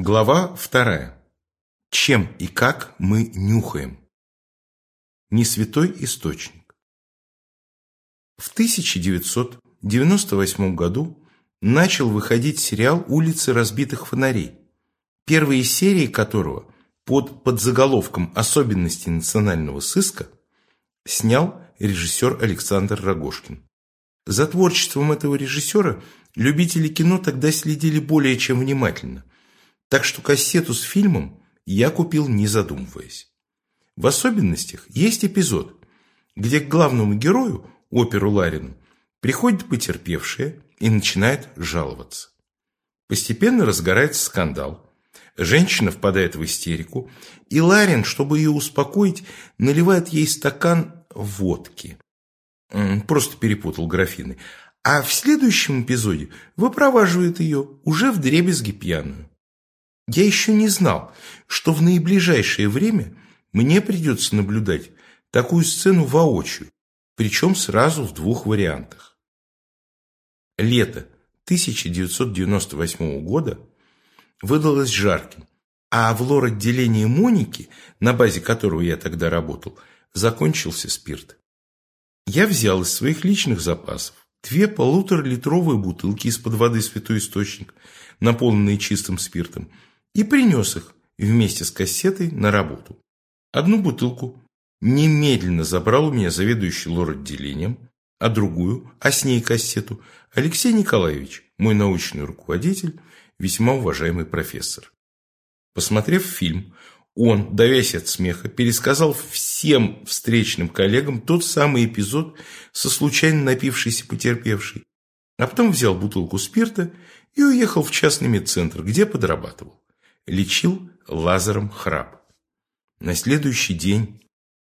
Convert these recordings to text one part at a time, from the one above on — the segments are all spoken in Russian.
Глава вторая. Чем и как мы нюхаем? Не святой источник. В 1998 году начал выходить сериал «Улицы разбитых фонарей», первые серии которого под подзаголовком «Особенности национального сыска» снял режиссер Александр Рогожкин. За творчеством этого режиссера любители кино тогда следили более чем внимательно – так что кассету с фильмом я купил не задумываясь. В особенностях есть эпизод, где к главному герою, оперу Ларину, приходит потерпевшая и начинает жаловаться. Постепенно разгорается скандал. Женщина впадает в истерику, и Ларин, чтобы ее успокоить, наливает ей стакан водки. Просто перепутал графины. А в следующем эпизоде выпроваживает ее уже в дребезги пьяную. Я еще не знал, что в наиближайшее время мне придется наблюдать такую сцену воочию, причем сразу в двух вариантах. Лето 1998 года выдалось жарким, а в лор-отделении Моники, на базе которого я тогда работал, закончился спирт. Я взял из своих личных запасов две полуторалитровые бутылки из-под воды «Святой Источник», наполненные чистым спиртом, и принес их вместе с кассетой на работу. Одну бутылку немедленно забрал у меня заведующий лор-отделением, а другую, а с ней кассету, Алексей Николаевич, мой научный руководитель, весьма уважаемый профессор. Посмотрев фильм, он, давясь от смеха, пересказал всем встречным коллегам тот самый эпизод со случайно напившейся потерпевшей, а потом взял бутылку спирта и уехал в частный медцентр, где подрабатывал лечил лазером храп. На следующий день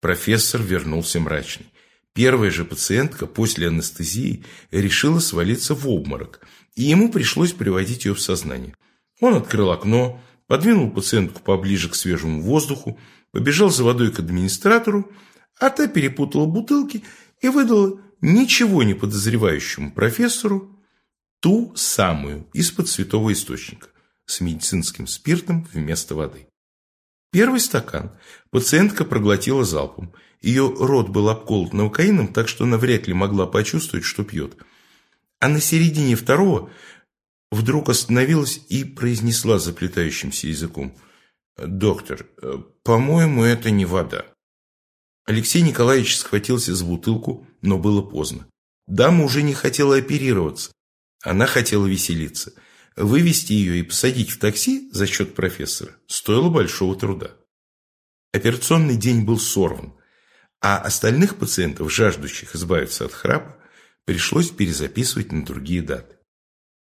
профессор вернулся мрачный. Первая же пациентка после анестезии решила свалиться в обморок, и ему пришлось приводить ее в сознание. Он открыл окно, подвинул пациентку поближе к свежему воздуху, побежал за водой к администратору, а та перепутала бутылки и выдала ничего не подозревающему профессору ту самую из-под святого источника с медицинским спиртом вместо воды. Первый стакан пациентка проглотила залпом. Ее рот был обколот наукаином, так что она вряд ли могла почувствовать, что пьет. А на середине второго вдруг остановилась и произнесла заплетающимся языком. «Доктор, по-моему, это не вода». Алексей Николаевич схватился за бутылку, но было поздно. Дама уже не хотела оперироваться. Она хотела веселиться – Вывести ее и посадить в такси за счет профессора стоило большого труда. Операционный день был сорван, а остальных пациентов, жаждущих избавиться от храпа, пришлось перезаписывать на другие даты.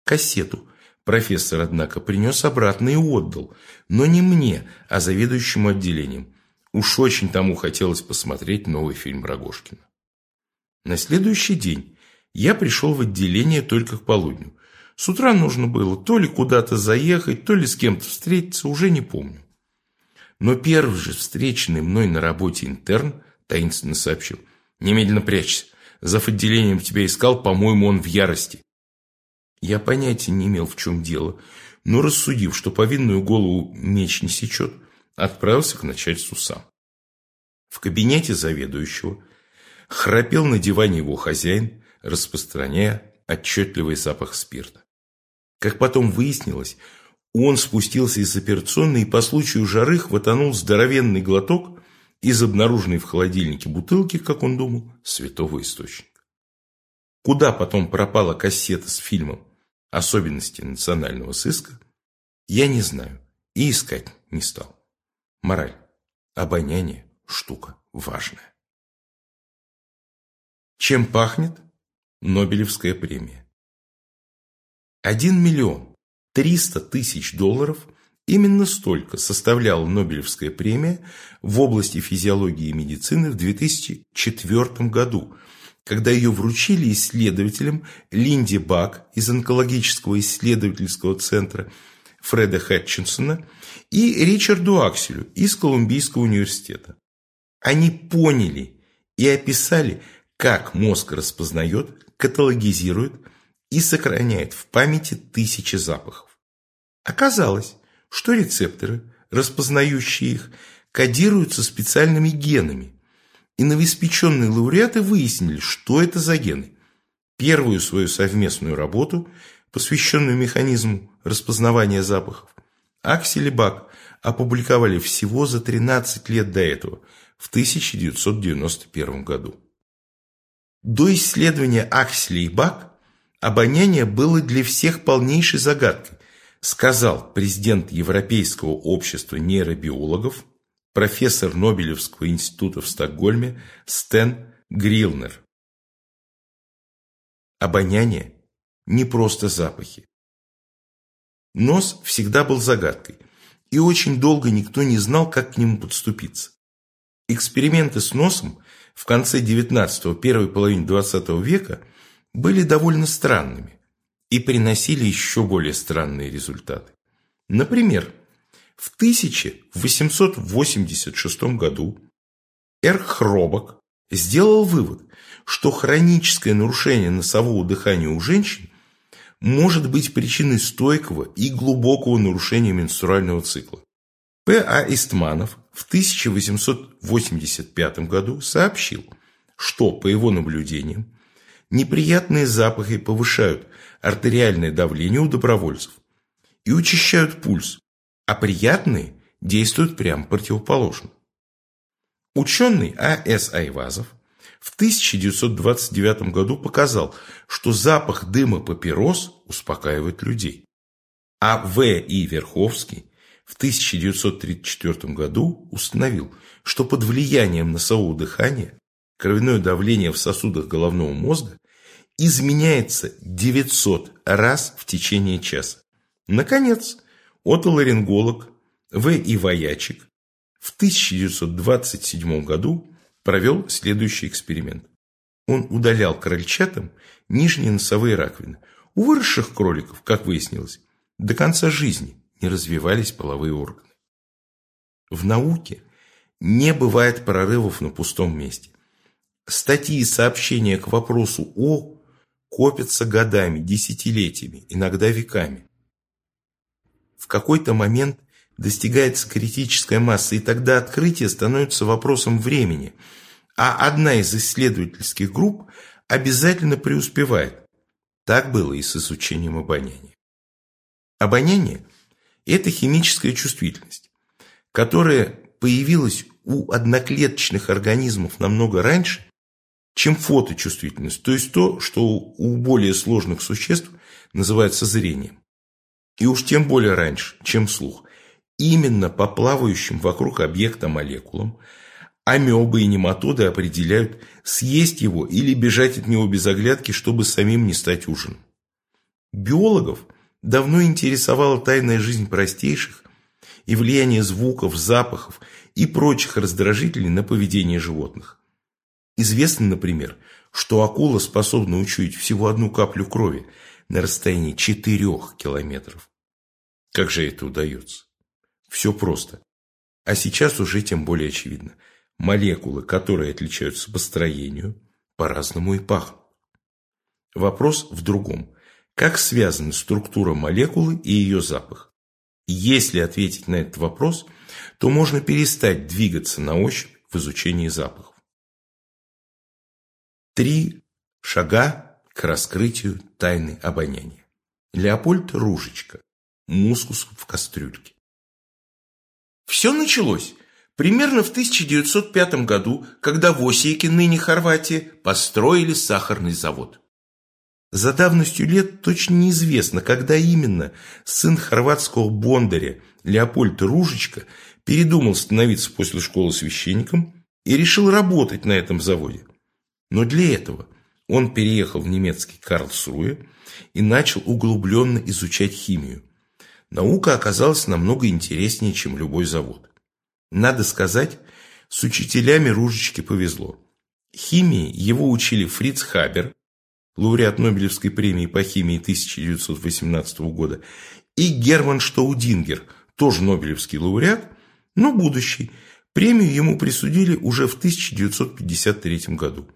Кассету профессор, однако, принес обратно и отдал, но не мне, а заведующему отделением. Уж очень тому хотелось посмотреть новый фильм Рогожкина. На следующий день я пришел в отделение только к полудню. С утра нужно было то ли куда-то заехать, то ли с кем-то встретиться, уже не помню. Но первый же встреченный мной на работе интерн таинственно сообщил. «Немедленно прячься. Зав. отделением тебя искал, по-моему, он в ярости». Я понятия не имел, в чем дело, но рассудив, что повинную голову меч не сечет, отправился к начальству сам. В кабинете заведующего храпел на диване его хозяин, распространяя отчетливый запах спирта. Как потом выяснилось, он спустился из операционной и по случаю жары хватанул здоровенный глоток из обнаруженной в холодильнике бутылки, как он думал, святого источника. Куда потом пропала кассета с фильмом «Особенности национального сыска», я не знаю и искать не стал. Мораль. Обоняние – штука важная. Чем пахнет Нобелевская премия? 1 миллион 300 тысяч долларов именно столько составляла Нобелевская премия в области физиологии и медицины в 2004 году, когда ее вручили исследователям Линде Бак из онкологического исследовательского центра Фреда Хэтчинсона и Ричарду Акселю из Колумбийского университета. Они поняли и описали, как мозг распознает, каталогизирует, и сохраняет в памяти тысячи запахов. Оказалось, что рецепторы, распознающие их, кодируются специальными генами. И новоиспеченные лауреаты выяснили, что это за гены. Первую свою совместную работу, посвященную механизму распознавания запахов, Аксель и Бак опубликовали всего за 13 лет до этого, в 1991 году. До исследования Акселя и Бак обоняние было для всех полнейшей загадкой, сказал президент Европейского общества нейробиологов, профессор Нобелевского института в Стокгольме Стэн Грилнер. Обоняние – не просто запахи. Нос всегда был загадкой, и очень долго никто не знал, как к нему подступиться. Эксперименты с носом в конце XIX – первой половине XX века были довольно странными и приносили еще более странные результаты. Например, в 1886 году Эрх Хробок сделал вывод, что хроническое нарушение носового дыхания у женщин может быть причиной стойкого и глубокого нарушения менструального цикла. П. А. Истманов в 1885 году сообщил, что, по его наблюдениям, неприятные запахи повышают артериальное давление у добровольцев и учащают пульс, а приятные действуют прямо противоположно. Ученый А.С. Айвазов в 1929 году показал, что запах дыма папирос успокаивает людей. А В. И. Верховский в 1934 году установил, что под влиянием носового дыхания кровяное давление в сосудах головного мозга изменяется 900 раз в течение часа. Наконец, отоларинголог В. И. Воячик в 1927 году провел следующий эксперимент. Он удалял крольчатам нижние носовые раковины. У выросших кроликов, как выяснилось, до конца жизни не развивались половые органы. В науке не бывает прорывов на пустом месте. Статьи и сообщения к вопросу «о» копятся годами, десятилетиями, иногда веками. В какой-то момент достигается критическая масса, и тогда открытие становится вопросом времени, а одна из исследовательских групп обязательно преуспевает. Так было и с изучением обоняния. Обоняние – это химическая чувствительность, которая появилась у одноклеточных организмов намного раньше, чем фоточувствительность, то есть то, что у более сложных существ называется зрением. И уж тем более раньше, чем слух. Именно по плавающим вокруг объекта молекулам амебы и нематоды определяют, съесть его или бежать от него без оглядки, чтобы самим не стать ужином. Биологов давно интересовала тайная жизнь простейших и влияние звуков, запахов и прочих раздражителей на поведение животных. Известно, например, что акула способна учуять всего одну каплю крови на расстоянии 4 километров. Как же это удается? Все просто. А сейчас уже тем более очевидно. Молекулы, которые отличаются по строению, по-разному и пахнут. Вопрос в другом. Как связаны структура молекулы и ее запах? Если ответить на этот вопрос, то можно перестать двигаться на ощупь в изучении запахов. Три шага к раскрытию тайны обоняния. Леопольд Ружечка. Мускус в кастрюльке. Все началось примерно в 1905 году, когда в Осиеке, ныне Хорватии, построили сахарный завод. За давностью лет точно неизвестно, когда именно сын хорватского бондаря Леопольд Ружечка передумал становиться после школы священником и решил работать на этом заводе. Но для этого он переехал в немецкий Карлсруе и начал углубленно изучать химию. Наука оказалась намного интереснее, чем любой завод. Надо сказать, с учителями Ружечке повезло. Химии его учили Фриц Хабер, лауреат Нобелевской премии по химии 1918 года, и Герман Штаудингер, тоже Нобелевский лауреат, но будущий. Премию ему присудили уже в 1953 году.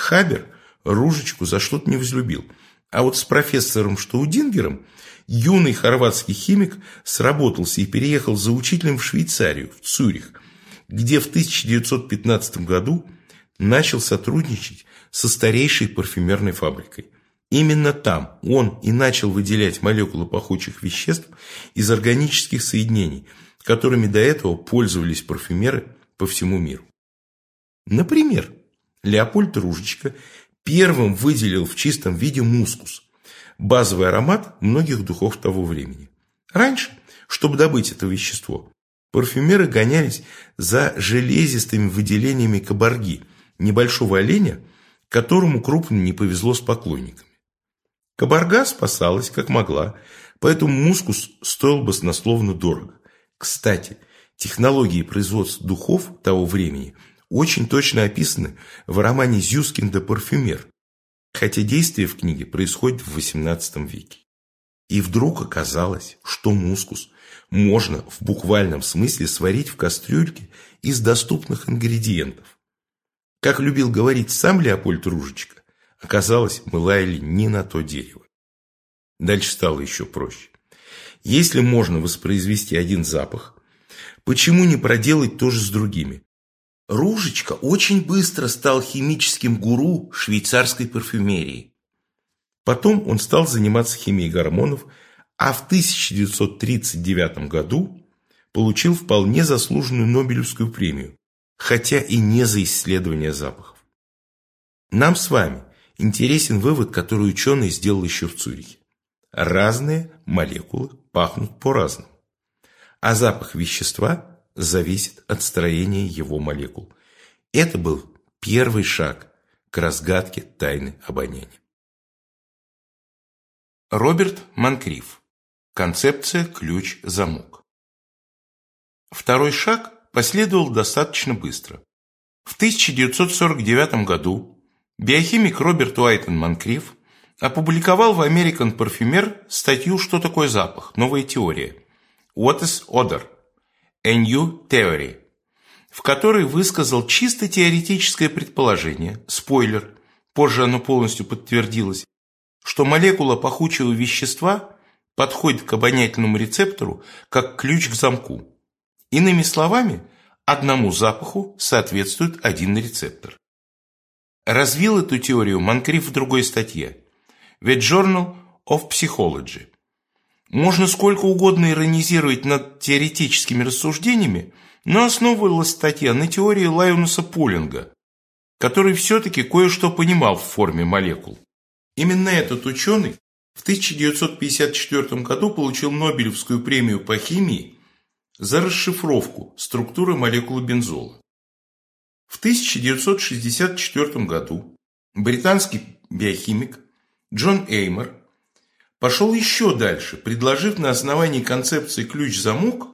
Хабер Ружечку за что-то не возлюбил, А вот с профессором Штаудингером юный хорватский химик сработался и переехал за учителем в Швейцарию, в Цюрих, где в 1915 году начал сотрудничать со старейшей парфюмерной фабрикой. Именно там он и начал выделять молекулы пахучих веществ из органических соединений, которыми до этого пользовались парфюмеры по всему миру. Например, Леопольд Ружечка первым выделил в чистом виде мускус, базовый аромат многих духов того времени. Раньше, чтобы добыть это вещество, парфюмеры гонялись за железистыми выделениями кабарги, небольшого оленя, которому крупно не повезло с поклонниками. Кабарга спасалась как могла, поэтому мускус стоил баснословно дорого. Кстати, технологии производства духов того времени – очень точно описаны в романе Зюскинда «Парфюмер», хотя действие в книге происходит в XVIII веке. И вдруг оказалось, что мускус можно в буквальном смысле сварить в кастрюльке из доступных ингредиентов. Как любил говорить сам Леопольд Ружечка, оказалось, мы лаяли не на то дерево. Дальше стало еще проще. Если можно воспроизвести один запах, почему не проделать то же с другими? Ружечка очень быстро стал химическим гуру швейцарской парфюмерии. Потом он стал заниматься химией гормонов, а в 1939 году получил вполне заслуженную Нобелевскую премию, хотя и не за исследование запахов. Нам с вами интересен вывод, который ученый сделал еще в Цюрихе. Разные молекулы пахнут по-разному, а запах вещества зависит от строения его молекул. Это был первый шаг к разгадке тайны обоняния. Роберт Манкриф. Концепция ключ-замок. Второй шаг последовал достаточно быстро. В 1949 году биохимик Роберт Уайтон Манкриф опубликовал в American Parfumer статью «Что такое запах? Новая теория» «What is odor?» A New Theory, в которой высказал чисто теоретическое предположение, спойлер, позже оно полностью подтвердилось, что молекула пахучего вещества подходит к обонятельному рецептору как ключ к замку. Иными словами, одному запаху соответствует один рецептор. Развил эту теорию Монкриф в другой статье The Journal of Psychology. Можно сколько угодно иронизировать над теоретическими рассуждениями, но основывалась статья на теории Лайонуса Пулинга, который все-таки кое-что понимал в форме молекул. Именно этот ученый в 1954 году получил Нобелевскую премию по химии за расшифровку структуры молекулы бензола. В 1964 году британский биохимик Джон Эймер пошел еще дальше, предложив на основании концепции ключ-замок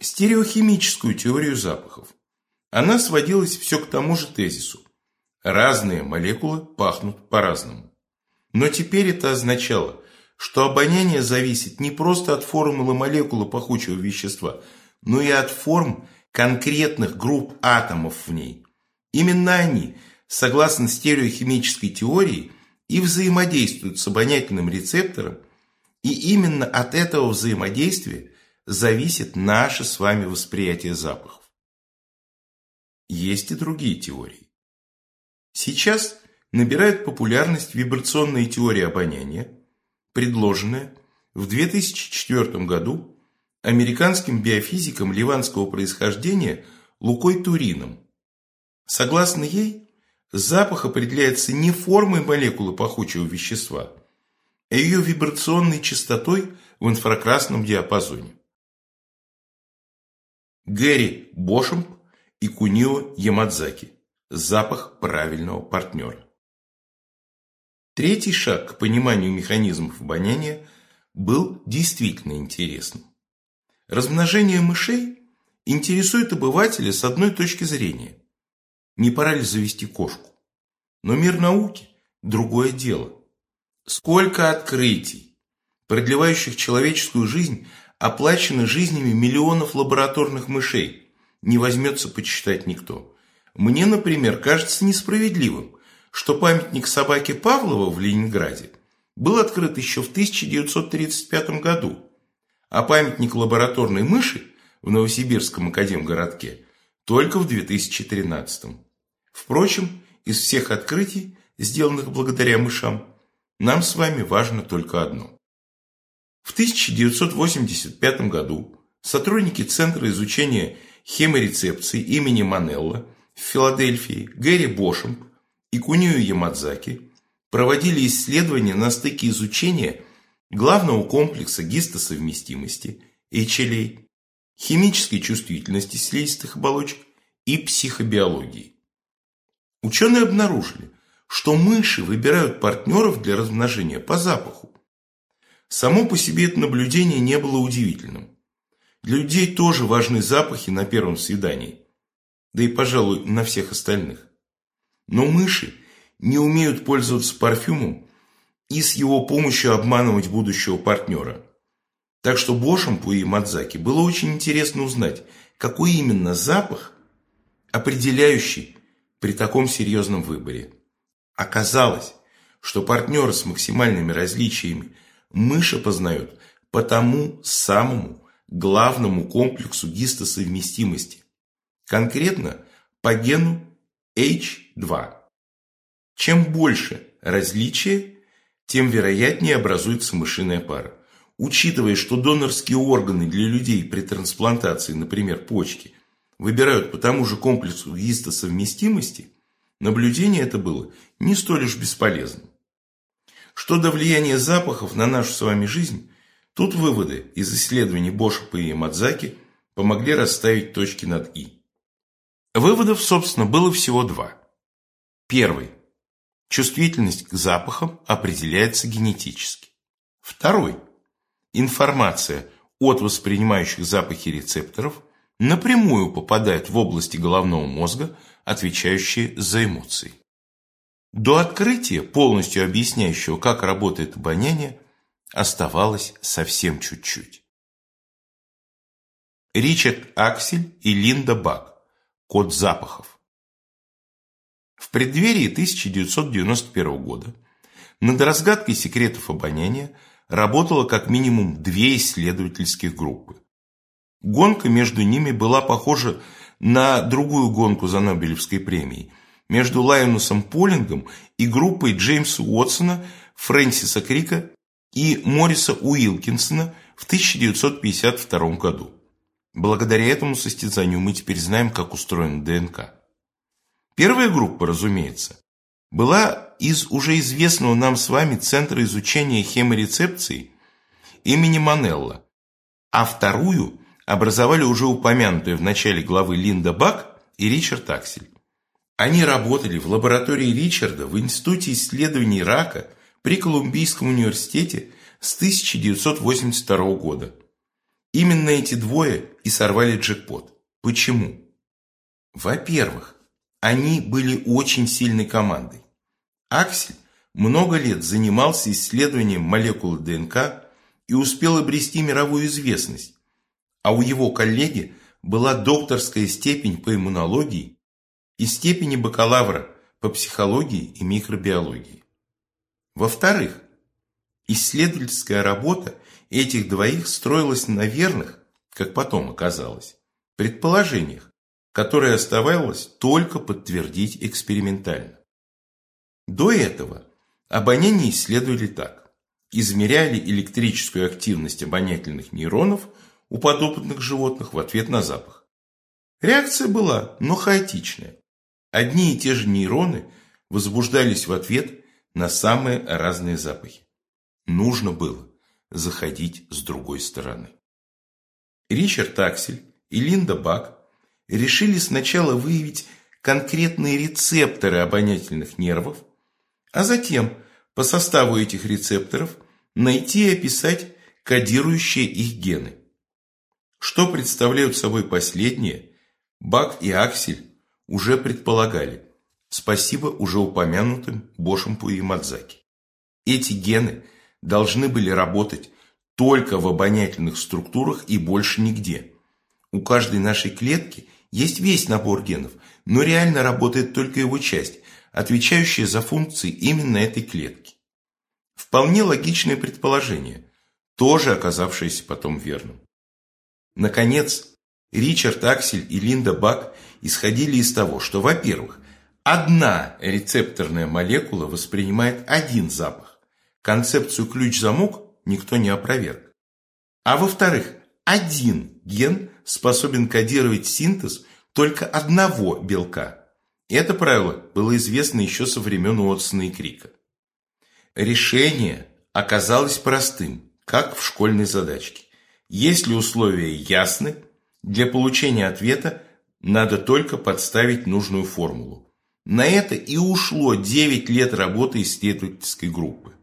стереохимическую теорию запахов. Она сводилась все к тому же тезису. Разные молекулы пахнут по-разному. Но теперь это означало, что обоняние зависит не просто от формулы молекулы пахучего вещества, но и от форм конкретных групп атомов в ней. Именно они, согласно стереохимической теории, и взаимодействуют с обонятельным рецептором, и именно от этого взаимодействия зависит наше с вами восприятие запахов. Есть и другие теории. Сейчас набирает популярность вибрационная теория обоняния, предложенная в 2004 году американским биофизиком ливанского происхождения Лукой Турином. Согласно ей, Запах определяется не формой молекулы пахучего вещества, а ее вибрационной частотой в инфракрасном диапазоне. Гэри Бошемп и Кунио Ямадзаки. Запах правильного партнера. Третий шаг к пониманию механизмов обоняния был действительно интересным. Размножение мышей интересует обывателя с одной точки зрения не пора ли завести кошку? Но мир науки – другое дело. Сколько открытий, продлевающих человеческую жизнь, оплачено жизнями миллионов лабораторных мышей, не возьмется почитать никто. Мне, например, кажется несправедливым, что памятник собаке Павлова в Ленинграде был открыт еще в 1935 году, а памятник лабораторной мыши в Новосибирском академгородке только в 2013. Впрочем, из всех открытий, сделанных благодаря мышам, нам с вами важно только одно. В 1985 году сотрудники Центра изучения хеморецепции имени Манелла в Филадельфии Гэри Бошемп и Кунио Ямадзаки проводили исследования на стыке изучения главного комплекса гистосовместимости HLA, химической чувствительности слизистых оболочек и психобиологии. Ученые обнаружили, что мыши выбирают партнеров для размножения по запаху. Само по себе это наблюдение не было удивительным. Для людей тоже важны запахи на первом свидании, да и, пожалуй, на всех остальных. Но мыши не умеют пользоваться парфюмом и с его помощью обманывать будущего партнера. Так что Бошампу и Мадзаки было очень интересно узнать, какой именно запах, определяющий при таком серьезном выборе. Оказалось, что партнеры с максимальными различиями мыши познают по тому самому главному комплексу гистосовместимости, конкретно по гену H2. Чем больше различия, тем вероятнее образуется мышиная пара. Учитывая, что донорские органы для людей при трансплантации, например, почки, выбирают по тому же комплексу гистосовместимости, наблюдение это было не столь уж бесполезным. Что до влияния запахов на нашу с вами жизнь, тут выводы из исследований Бошепа и Мадзаки помогли расставить точки над «и». Выводов, собственно, было всего два. Первый. Чувствительность к запахам определяется генетически. Второй. Информация от воспринимающих запахи рецепторов напрямую попадает в области головного мозга, отвечающие за эмоции. До открытия, полностью объясняющего, как работает обоняние, оставалось совсем чуть-чуть. Ричард Аксель и Линда Бак. Код запахов. В преддверии 1991 года над разгадкой секретов обоняния работало как минимум две исследовательских группы. Гонка между ними была похожа на другую гонку за Нобелевской премией между Лайонусом Полингом и группой Джеймса Уотсона, Фрэнсиса Крика и Мориса Уилкинсона в 1952 году. Благодаря этому состязанию мы теперь знаем, как устроена ДНК. Первая группа, разумеется, была из уже известного нам с вами Центра изучения хеморецепции имени Манелла, а вторую образовали уже упомянутые в начале главы Линда Бак и Ричард Аксель. Они работали в лаборатории Ричарда в Институте исследований рака при Колумбийском университете с 1982 года. Именно эти двое и сорвали джекпот. Почему? Во-первых, они были очень сильной командой. Аксель много лет занимался исследованием молекул ДНК и успел обрести мировую известность, а у его коллеги была докторская степень по иммунологии и степени бакалавра по психологии и микробиологии. Во-вторых, исследовательская работа этих двоих строилась на верных, как потом оказалось, предположениях, которое оставалось только подтвердить экспериментально. До этого обоняние исследовали так. Измеряли электрическую активность обонятельных нейронов у подопытных животных в ответ на запах. Реакция была, но хаотичная. Одни и те же нейроны возбуждались в ответ на самые разные запахи. Нужно было заходить с другой стороны. Ричард Аксель и Линда Бак решили сначала выявить конкретные рецепторы обонятельных нервов, а затем по составу этих рецепторов найти и описать кодирующие их гены. Что представляют собой последние, Бак и Аксель уже предполагали, спасибо уже упомянутым Бошемпу и Мадзаки. Эти гены должны были работать только в обонятельных структурах и больше нигде. У каждой нашей клетки есть весь набор генов, но реально работает только его часть, отвечающая за функции именно этой клетки. Вполне логичное предположение, тоже оказавшееся потом верным. Наконец, Ричард Аксель и Линда Бак исходили из того, что, во-первых, одна рецепторная молекула воспринимает один запах. Концепцию ключ-замок никто не опроверг. А во-вторых, один ген способен кодировать синтез только одного белка. Это правило было известно еще со времен Уотсона и Крика. Решение оказалось простым, как в школьной задачке. Если условия ясны, для получения ответа надо только подставить нужную формулу. На это и ушло 9 лет работы исследовательской группы.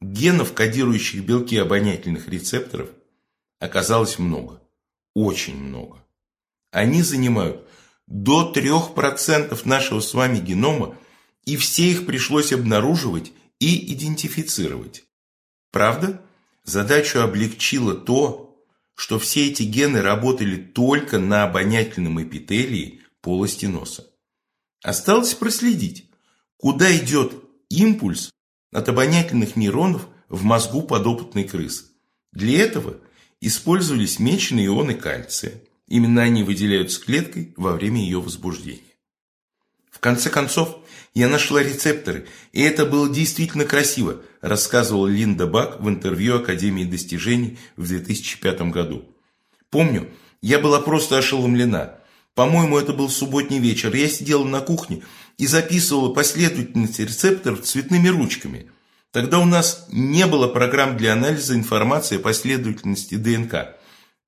Генов, кодирующих белки обонятельных рецепторов, оказалось много. Очень много. Они занимают до 3% нашего с вами генома, и все их пришлось обнаруживать и идентифицировать. Правда, задачу облегчило то, что все эти гены работали только на обонятельном эпителии полости носа. Осталось проследить, куда идет импульс от обонятельных нейронов в мозгу подопытной крысы. Для этого использовались меченые ионы кальция. Именно они выделяются клеткой во время ее возбуждения. В конце концов, я нашла рецепторы, и это было действительно красиво, рассказывала Линда Бак в интервью Академии достижений в 2005 году. Помню, я была просто ошеломлена. По-моему, это был субботний вечер. Я сидела на кухне и записывала последовательность рецепторов цветными ручками. Тогда у нас не было программ для анализа информации о последовательности ДНК.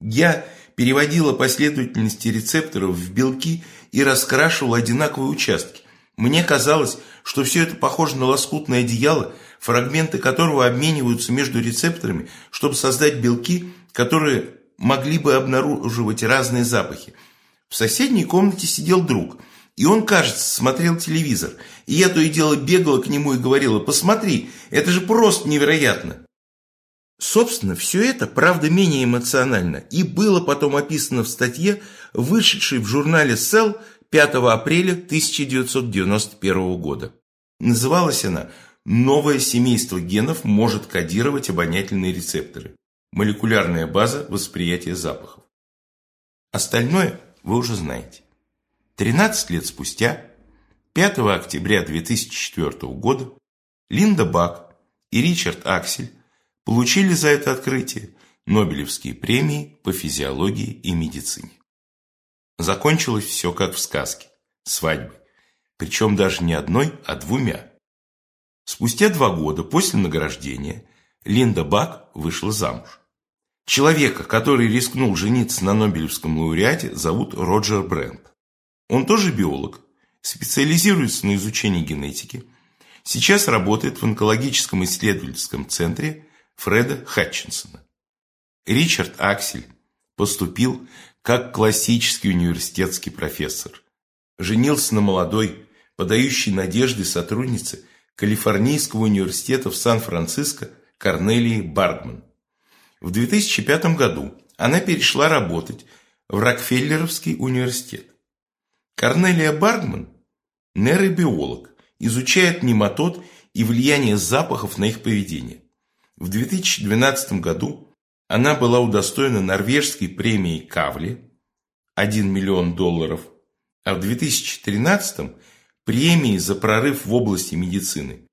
Я переводила последовательности рецепторов в белки и раскрашивала одинаковые участки. Мне казалось, что все это похоже на лоскутное одеяло, фрагменты которого обмениваются между рецепторами, чтобы создать белки, которые могли бы обнаруживать разные запахи. В соседней комнате сидел друг, и он, кажется, смотрел телевизор. И я то и дело бегала к нему и говорила, посмотри, это же просто невероятно. Собственно, все это, правда, менее эмоционально, и было потом описано в статье, вышедшей в журнале Cell 5 апреля 1991 года. Называлась она «Новое семейство генов может кодировать обонятельные рецепторы. Молекулярная база восприятия запахов». Остальное вы уже знаете. 13 лет спустя, 5 октября 2004 года, Линда Бак и Ричард Аксель получили за это открытие Нобелевские премии по физиологии и медицине. Закончилось все как в сказке. Свадьбой. Причем даже не одной, а двумя. Спустя два года после награждения Линда Бак вышла замуж. Человека, который рискнул жениться на Нобелевском лауреате, зовут Роджер Брент. Он тоже биолог, специализируется на изучении генетики, сейчас работает в онкологическом исследовательском центре Фреда Хатчинсона. Ричард Аксель поступил как классический университетский профессор. Женился на молодой, подающей надежды сотруднице Калифорнийского университета в Сан-Франциско Корнелии Бардман. В 2005 году она перешла работать в Рокфеллеровский университет. Корнелия Бардман – нейробиолог, изучает нематод и влияние запахов на их поведение. В 2012 году она была удостоена норвежской премии Кавли 1 миллион долларов, а в 2013 премии за прорыв в области медицины.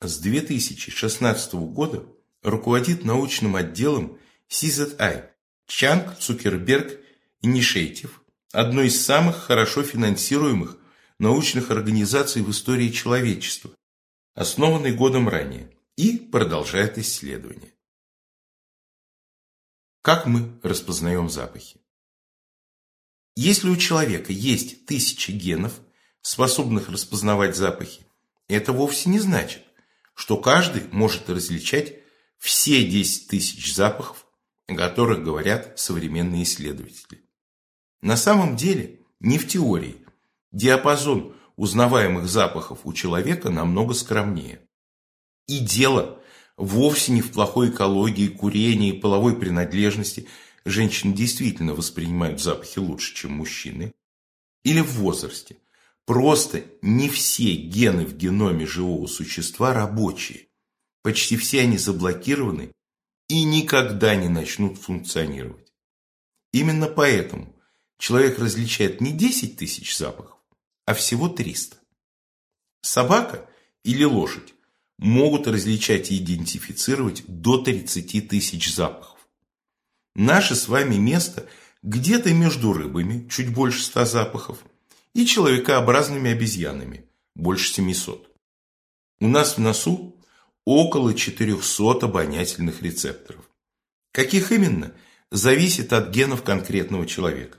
С 2016 года руководит научным отделом CZI Чанг Цукерберг Initiative, одной из самых хорошо финансируемых научных организаций в истории человечества, основанной годом ранее, и продолжает исследования. Как мы распознаем запахи? Если у человека есть тысячи генов, способных распознавать запахи, это вовсе не значит, что каждый может различать все 10 тысяч запахов, о которых говорят современные исследователи. На самом деле, не в теории, диапазон узнаваемых запахов у человека намного скромнее. И дело вовсе не в плохой экологии, курении, половой принадлежности. Женщины действительно воспринимают запахи лучше, чем мужчины. Или в возрасте. Просто не все гены в геноме живого существа рабочие. Почти все они заблокированы и никогда не начнут функционировать. Именно поэтому человек различает не 10 тысяч запахов, а всего 300. Собака или лошадь могут различать и идентифицировать до 30 тысяч запахов. Наше с вами место где-то между рыбами, чуть больше 100 запахов, и человекообразными обезьянами, больше 700. У нас в носу около 400 обонятельных рецепторов. Каких именно, зависит от генов конкретного человека.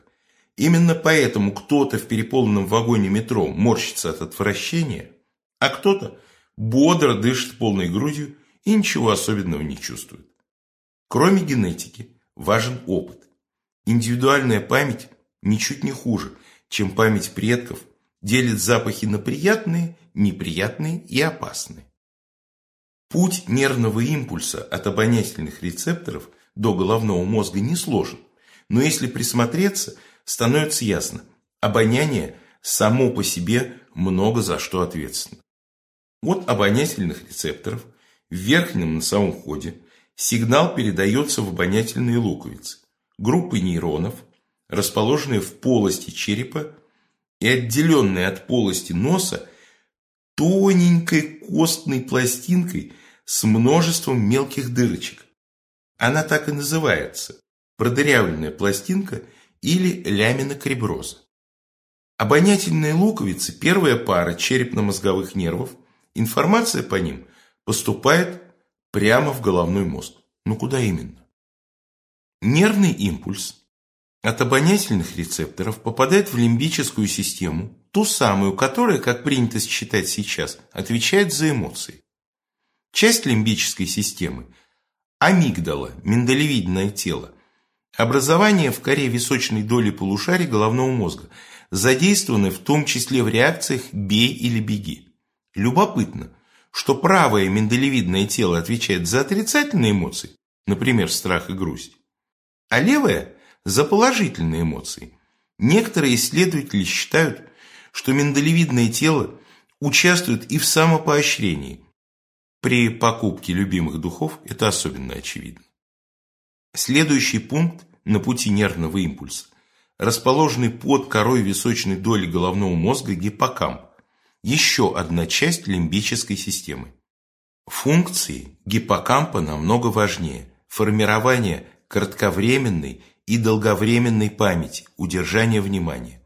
Именно поэтому кто-то в переполненном вагоне метро морщится от отвращения, а кто-то бодро дышит полной грудью и ничего особенного не чувствует. Кроме генетики, важен опыт. Индивидуальная память ничуть не хуже, чем память предков, делит запахи на приятные, неприятные и опасные. Путь нервного импульса от обонятельных рецепторов до головного мозга не сложен, но если присмотреться, становится ясно, обоняние само по себе много за что ответственно. От обонятельных рецепторов в верхнем носовом ходе сигнал передается в обонятельные луковицы, группы нейронов, расположенные в полости черепа и отделенные от полости носа тоненькой костной пластинкой с множеством мелких дырочек. Она так и называется – продырявленная пластинка или лямина креброза. Обонятельные луковицы – первая пара черепно-мозговых нервов, информация по ним поступает прямо в головной мозг. Ну куда именно? Нервный импульс от обонятельных рецепторов попадает в лимбическую систему, ту самую, которая, как принято считать сейчас, отвечает за эмоции. Часть лимбической системы – амигдала, миндалевидное тело, образование в коре височной доли полушарий головного мозга, задействованы в том числе в реакциях «бей» или «беги». Любопытно, что правое миндалевидное тело отвечает за отрицательные эмоции, например, страх и грусть, а левое – за положительные эмоции. Некоторые исследователи считают, что миндалевидное тело участвует и в самопоощрении. При покупке любимых духов это особенно очевидно. Следующий пункт на пути нервного импульса, расположенный под корой височной доли головного мозга гиппокамп, еще одна часть лимбической системы. Функции гиппокампа намного важнее. Формирование кратковременной и долговременной памяти, удержания внимания.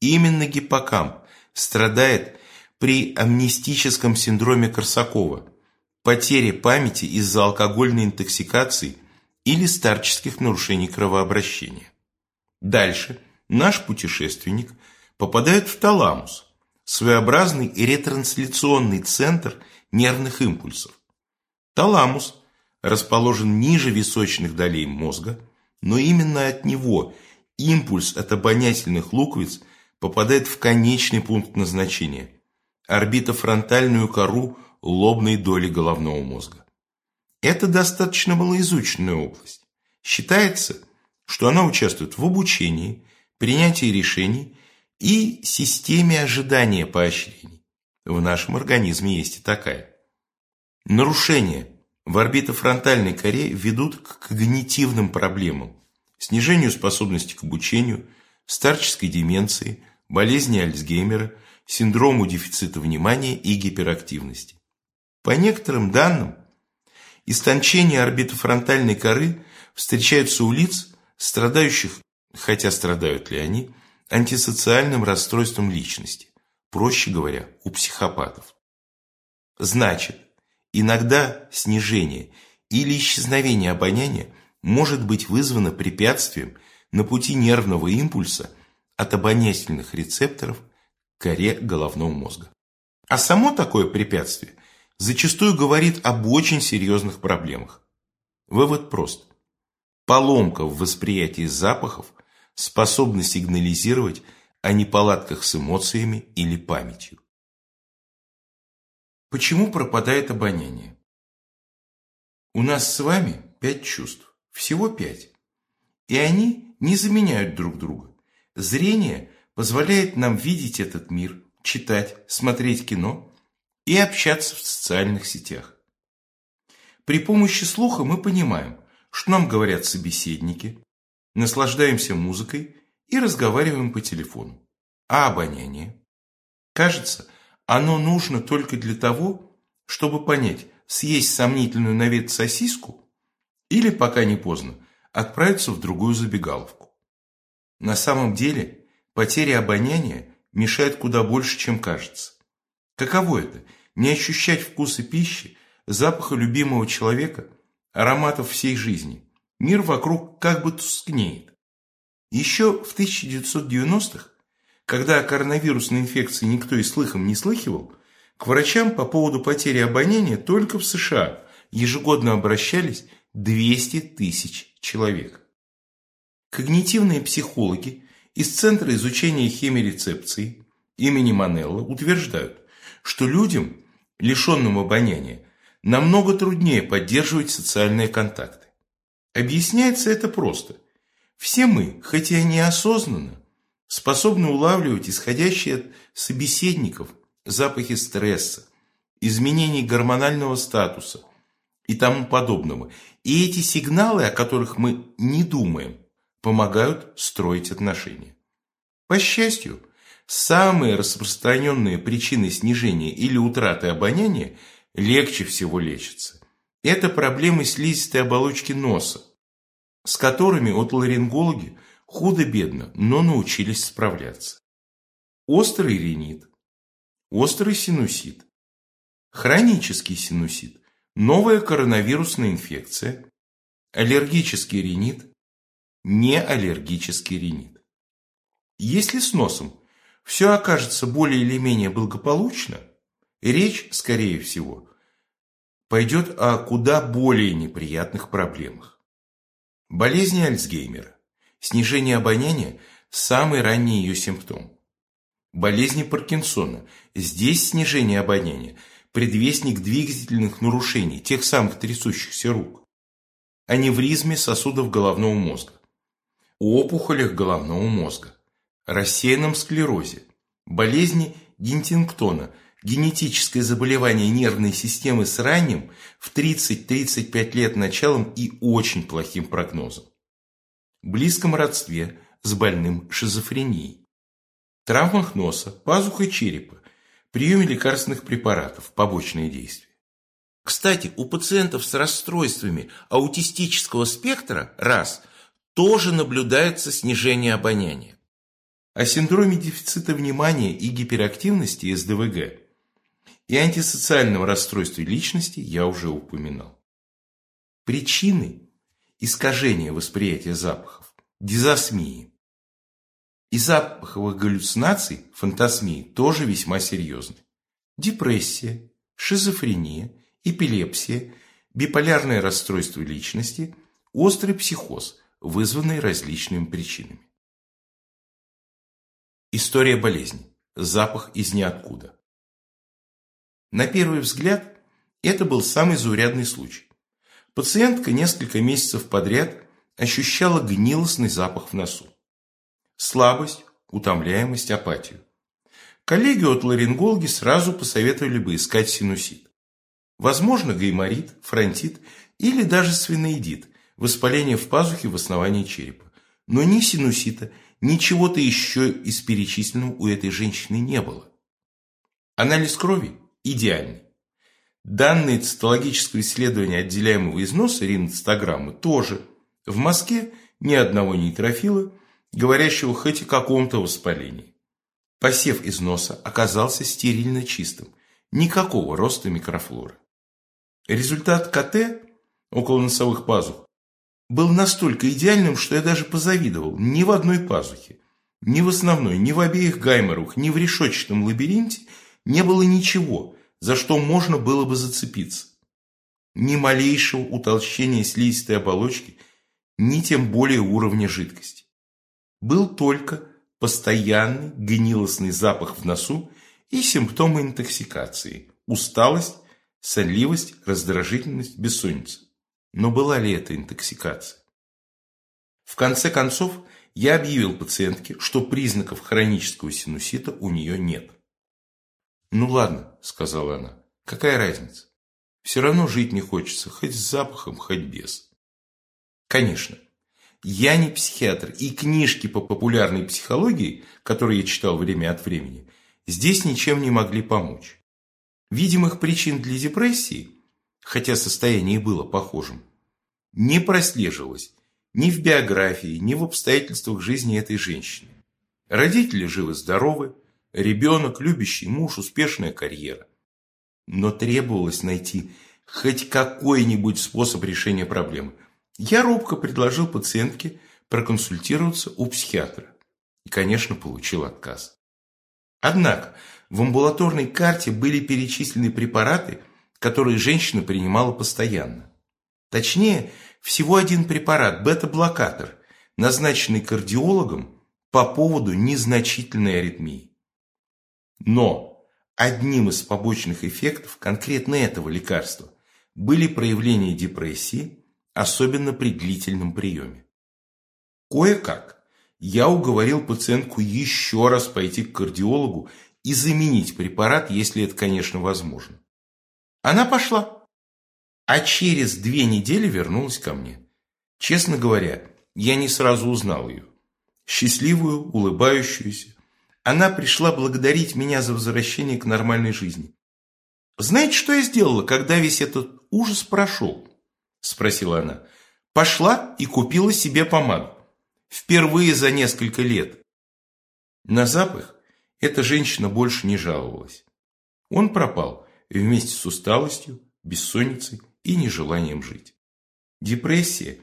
Именно гиппокамп страдает при амнистическом синдроме Корсакова, потере памяти из-за алкогольной интоксикации или старческих нарушений кровообращения. Дальше наш путешественник попадает в таламус, своеобразный ретрансляционный центр нервных импульсов. Таламус расположен ниже височных долей мозга, но именно от него импульс от обонятельных луковиц попадает в конечный пункт назначения – орбитофронтальную кору лобной доли головного мозга. Это достаточно малоизученная область. Считается, что она участвует в обучении, принятии решений и системе ожидания поощрений. В нашем организме есть и такая. Нарушение в орбитофронтальной коре ведут к когнитивным проблемам, снижению способности к обучению, старческой деменции, болезни Альцгеймера, синдрому дефицита внимания и гиперактивности. По некоторым данным, истончение орбитофронтальной коры встречается у лиц, страдающих, хотя страдают ли они, антисоциальным расстройством личности, проще говоря, у психопатов. Значит, Иногда снижение или исчезновение обоняния может быть вызвано препятствием на пути нервного импульса от обонятельных рецепторов к коре головного мозга. А само такое препятствие зачастую говорит об очень серьезных проблемах. Вывод прост. Поломка в восприятии запахов способна сигнализировать о неполадках с эмоциями или памятью. Почему пропадает обоняние? У нас с вами пять чувств, всего пять. И они не заменяют друг друга. Зрение позволяет нам видеть этот мир, читать, смотреть кино и общаться в социальных сетях. При помощи слуха мы понимаем, что нам говорят собеседники, наслаждаемся музыкой и разговариваем по телефону. А обоняние? Кажется, оно нужно только для того, чтобы понять, съесть сомнительную на вид сосиску или, пока не поздно, отправиться в другую забегаловку. На самом деле, потеря обоняния мешает куда больше, чем кажется. Каково это – не ощущать вкуса пищи, запаха любимого человека, ароматов всей жизни? Мир вокруг как бы тускнеет. Еще в 1990-х, когда о коронавирусной инфекции никто и слыхом не слыхивал, к врачам по поводу потери обоняния только в США ежегодно обращались 200 тысяч человек. Когнитивные психологи из Центра изучения химирецепции имени Манелла утверждают, что людям, лишенным обоняния, намного труднее поддерживать социальные контакты. Объясняется это просто. Все мы, хотя и неосознанно, способны улавливать исходящие от собеседников запахи стресса, изменений гормонального статуса и тому подобного. И эти сигналы, о которых мы не думаем, помогают строить отношения. По счастью, самые распространенные причины снижения или утраты обоняния легче всего лечатся. Это проблемы слизистой оболочки носа, с которыми отоларингологи худо-бедно, но научились справляться. Острый ринит, острый синусит, хронический синусит, новая коронавирусная инфекция, аллергический ринит, неаллергический ринит. Если с носом все окажется более или менее благополучно, речь, скорее всего, пойдет о куда более неприятных проблемах. Болезнь Альцгеймера, снижение обоняния – самый ранний ее симптом. Болезни Паркинсона, здесь снижение обоняния – предвестник двигательных нарушений, тех самых трясущихся рук. Аневризме сосудов головного мозга. Опухолях головного мозга, рассеянном склерозе, болезни Гинтингтона, генетическое заболевание нервной системы с ранним в 30-35 лет началом и очень плохим прогнозом, близком родстве с больным шизофренией, травмах носа, пазухой черепа, приеме лекарственных препаратов, побочные действия. Кстати, у пациентов с расстройствами аутистического спектра раз – тоже наблюдается снижение обоняния. О синдроме дефицита внимания и гиперактивности СДВГ и антисоциальном расстройстве личности я уже упоминал. Причины искажения восприятия запахов, дизосмии и запаховых галлюцинаций, фантасмии, тоже весьма серьезны. Депрессия, шизофрения, эпилепсия, биполярное расстройство личности, острый психоз – вызванной различными причинами. История болезни. Запах из ниоткуда. На первый взгляд, это был самый заурядный случай. Пациентка несколько месяцев подряд ощущала гнилостный запах в носу. Слабость, утомляемость, апатию. Коллеги от ларингологи сразу посоветовали бы искать синусит. Возможно, гайморит, фронтит или даже свиноидит, воспаление в пазухе в основании черепа. Но ни синусита, ни чего-то еще из перечисленного у этой женщины не было. Анализ крови идеальный. Данные цитологического исследования отделяемого из носа риноцитограммы тоже. В мозге ни одного нейтрофила, говорящего хоть о каком-то воспалении. Посев из носа оказался стерильно чистым. Никакого роста микрофлоры. Результат КТ около носовых пазух был настолько идеальным, что я даже позавидовал ни в одной пазухе. Ни в основной, ни в обеих гайморах, ни в решетчатом лабиринте не было ничего, за что можно было бы зацепиться. Ни малейшего утолщения слизистой оболочки, ни тем более уровня жидкости. Был только постоянный гнилостный запах в носу и симптомы интоксикации – усталость, сонливость, раздражительность, бессонница. Но была ли это интоксикация? В конце концов, я объявил пациентке, что признаков хронического синусита у нее нет. «Ну ладно», – сказала она, – «какая разница? Все равно жить не хочется, хоть с запахом, хоть без. Конечно, я не психиатр, и книжки по популярной психологии, которые я читал время от времени, здесь ничем не могли помочь. Видимых причин для депрессии, хотя состояние было похожим, не прослеживалось ни в биографии, ни в обстоятельствах жизни этой женщины. Родители живы-здоровы, ребенок, любящий муж, успешная карьера. Но требовалось найти хоть какой-нибудь способ решения проблемы. Я робко предложил пациентке проконсультироваться у психиатра. И, конечно, получил отказ. Однако в амбулаторной карте были перечислены препараты, которые женщина принимала постоянно. Точнее, всего один препарат – бета-блокатор, назначенный кардиологом по поводу незначительной аритмии. Но одним из побочных эффектов конкретно этого лекарства были проявления депрессии, особенно при длительном приеме. Кое-как я уговорил пациентку еще раз пойти к кардиологу и заменить препарат, если это, конечно, возможно. Она пошла, а через две недели вернулась ко мне. Честно говоря, я не сразу узнал ее. Счастливую, улыбающуюся. Она пришла благодарить меня за возвращение к нормальной жизни. «Знаете, что я сделала, когда весь этот ужас прошел?» Спросила она. «Пошла и купила себе помаду. Впервые за несколько лет». На запах эта женщина больше не жаловалась. Он пропал вместе с усталостью, бессонницей и нежеланием жить. Депрессия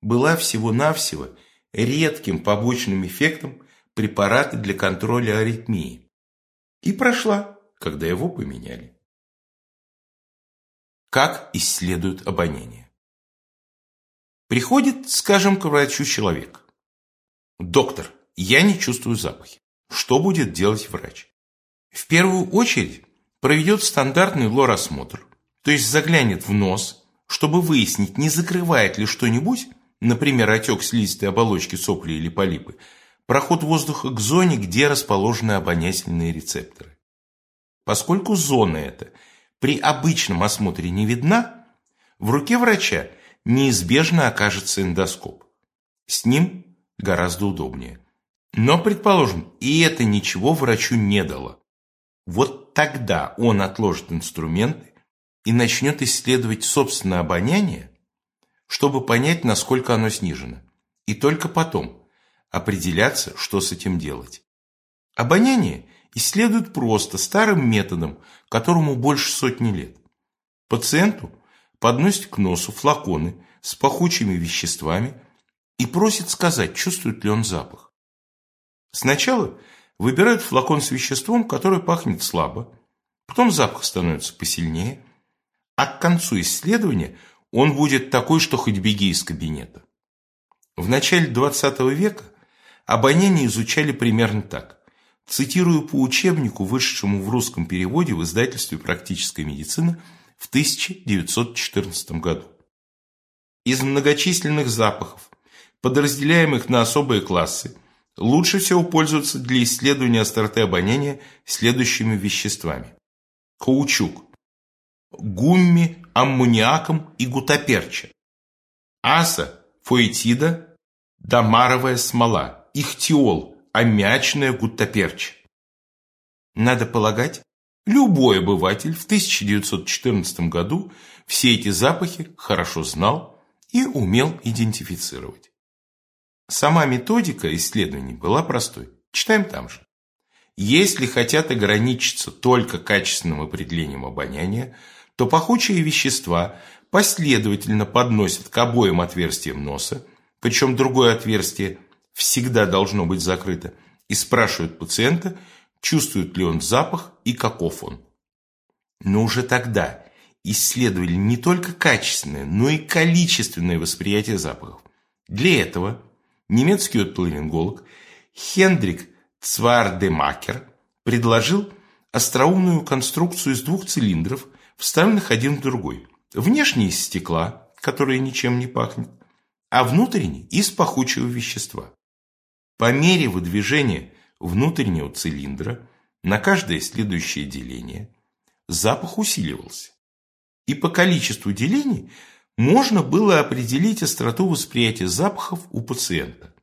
была всего-навсего редким побочным эффектом препарата для контроля аритмии. И прошла, когда его поменяли. Как исследуют обоняние? Приходит, скажем, к врачу человек. Доктор, я не чувствую запахи. Что будет делать врач? В первую очередь проведет стандартный лор-осмотр, то есть заглянет в нос, чтобы выяснить, не закрывает ли что-нибудь, например, отек слизистой оболочки сопли или полипы, проход воздуха к зоне, где расположены обонятельные рецепторы. Поскольку зона эта при обычном осмотре не видна, в руке врача неизбежно окажется эндоскоп. С ним гораздо удобнее. Но, предположим, и это ничего врачу не дало. Вот тогда он отложит инструменты и начнет исследовать собственное обоняние, чтобы понять, насколько оно снижено. И только потом определяться, что с этим делать. Обоняние исследуют просто, старым методом, которому больше сотни лет. Пациенту подносит к носу флаконы с пахучими веществами и просит сказать, чувствует ли он запах. Сначала выбирают флакон с веществом, которое пахнет слабо, потом запах становится посильнее, а к концу исследования он будет такой, что хоть беги из кабинета. В начале 20 века обоняние изучали примерно так. Цитирую по учебнику, вышедшему в русском переводе в издательстве «Практическая медицина» в 1914 году. Из многочисленных запахов, подразделяемых на особые классы, Лучше всего пользоваться для исследования остроты обоняния следующими веществами. Каучук, гумми, аммониаком и гутаперча, аса, фоэтида, домаровая смола, ихтиол, аммиачная гутаперча. Надо полагать, любой обыватель в 1914 году все эти запахи хорошо знал и умел идентифицировать. Сама методика исследований была простой. Читаем там же. Если хотят ограничиться только качественным определением обоняния, то пахучие вещества последовательно подносят к обоим отверстиям носа, причем другое отверстие всегда должно быть закрыто, и спрашивают пациента, чувствует ли он запах и каков он. Но уже тогда исследовали не только качественное, но и количественное восприятие запахов. Для этого немецкий отоларинголог Хендрик Цвардемакер предложил остроумную конструкцию из двух цилиндров, вставленных один в другой. Внешний из стекла, которое ничем не пахнет, а внутренний из пахучего вещества. По мере выдвижения внутреннего цилиндра на каждое следующее деление запах усиливался. и по количеству делений можно было определить остроту восприятия запахов у пациента.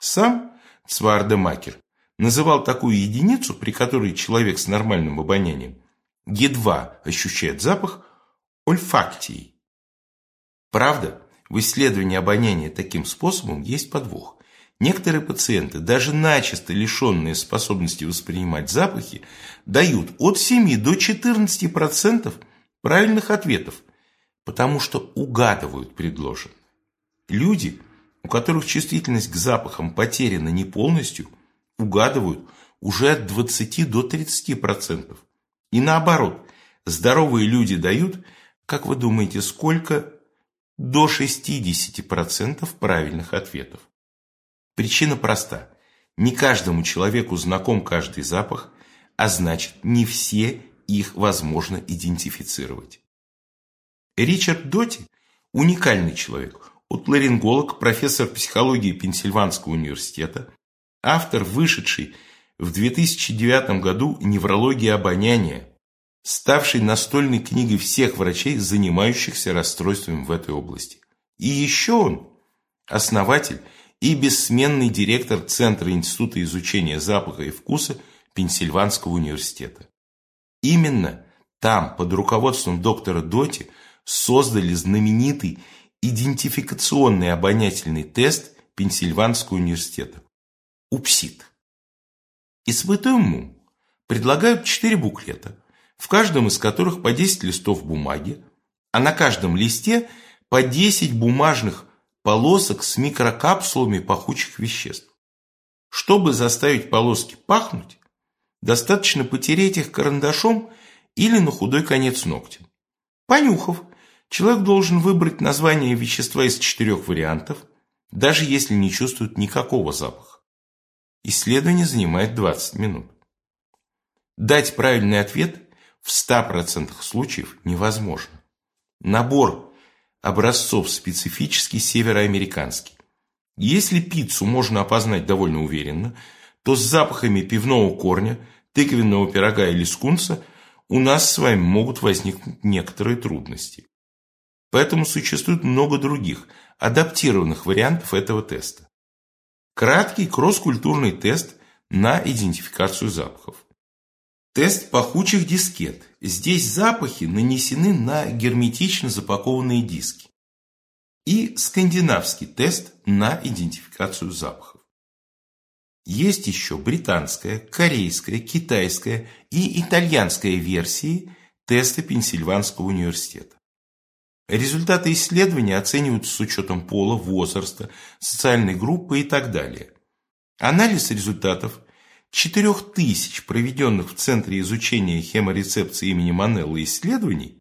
Сам Цвардемакер называл такую единицу, при которой человек с нормальным обонянием едва ощущает запах, ольфактией. Правда, в исследовании обоняния таким способом есть подвох. Некоторые пациенты, даже начисто лишенные способности воспринимать запахи, дают от 7 до 14% правильных ответов, потому что угадывают предложенное. Люди, у которых чувствительность к запахам потеряна не полностью, угадывают уже от 20 до 30%. И наоборот, здоровые люди дают, как вы думаете, сколько? До 60% правильных ответов. Причина проста. Не каждому человеку знаком каждый запах, а значит, не все их возможно идентифицировать. Ричард Доти – уникальный человек, отларинголог, профессор психологии Пенсильванского университета, автор вышедший в 2009 году «Неврология обоняния», ставший настольной книгой всех врачей, занимающихся расстройствами в этой области. И еще он – основатель и бессменный директор Центра Института изучения запаха и вкуса Пенсильванского университета. Именно там, под руководством доктора Доти, создали знаменитый идентификационный обонятельный тест Пенсильванского университета – УПСИТ. Испытуемому предлагают четыре буклета, в каждом из которых по 10 листов бумаги, а на каждом листе по 10 бумажных полосок с микрокапсулами пахучих веществ. Чтобы заставить полоски пахнуть, достаточно потереть их карандашом или на худой конец ногтем. Понюхав, человек должен выбрать название вещества из четырех вариантов, даже если не чувствует никакого запаха. Исследование занимает 20 минут. Дать правильный ответ в 100% случаев невозможно. Набор образцов специфический североамериканский. Если пиццу можно опознать довольно уверенно, то с запахами пивного корня, тыквенного пирога или скунса у нас с вами могут возникнуть некоторые трудности. Поэтому существует много других, адаптированных вариантов этого теста. Краткий кросс-культурный тест на идентификацию запахов. Тест пахучих дискет. Здесь запахи нанесены на герметично запакованные диски. И скандинавский тест на идентификацию запахов. Есть еще британская, корейская, китайская и итальянская версии теста Пенсильванского университета. Результаты исследования оцениваются с учетом пола, возраста, социальной группы и так далее. Анализ результатов четырех тысяч проведенных в Центре изучения хеморецепции имени Манелла исследований,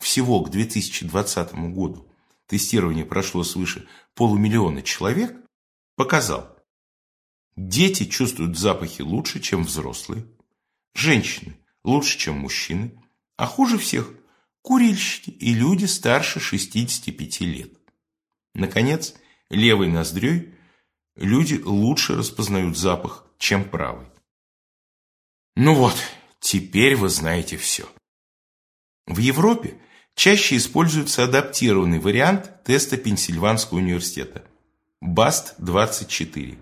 всего к 2020 году тестирование прошло свыше полумиллиона человек, показал, дети чувствуют запахи лучше, чем взрослые, женщины лучше, чем мужчины, а хуже всех курильщики и люди старше 65 лет. Наконец, левой ноздрёй люди лучше распознают запах чем правый. Ну вот, теперь вы знаете все. В Европе чаще используется адаптированный вариант теста Пенсильванского университета BAST-24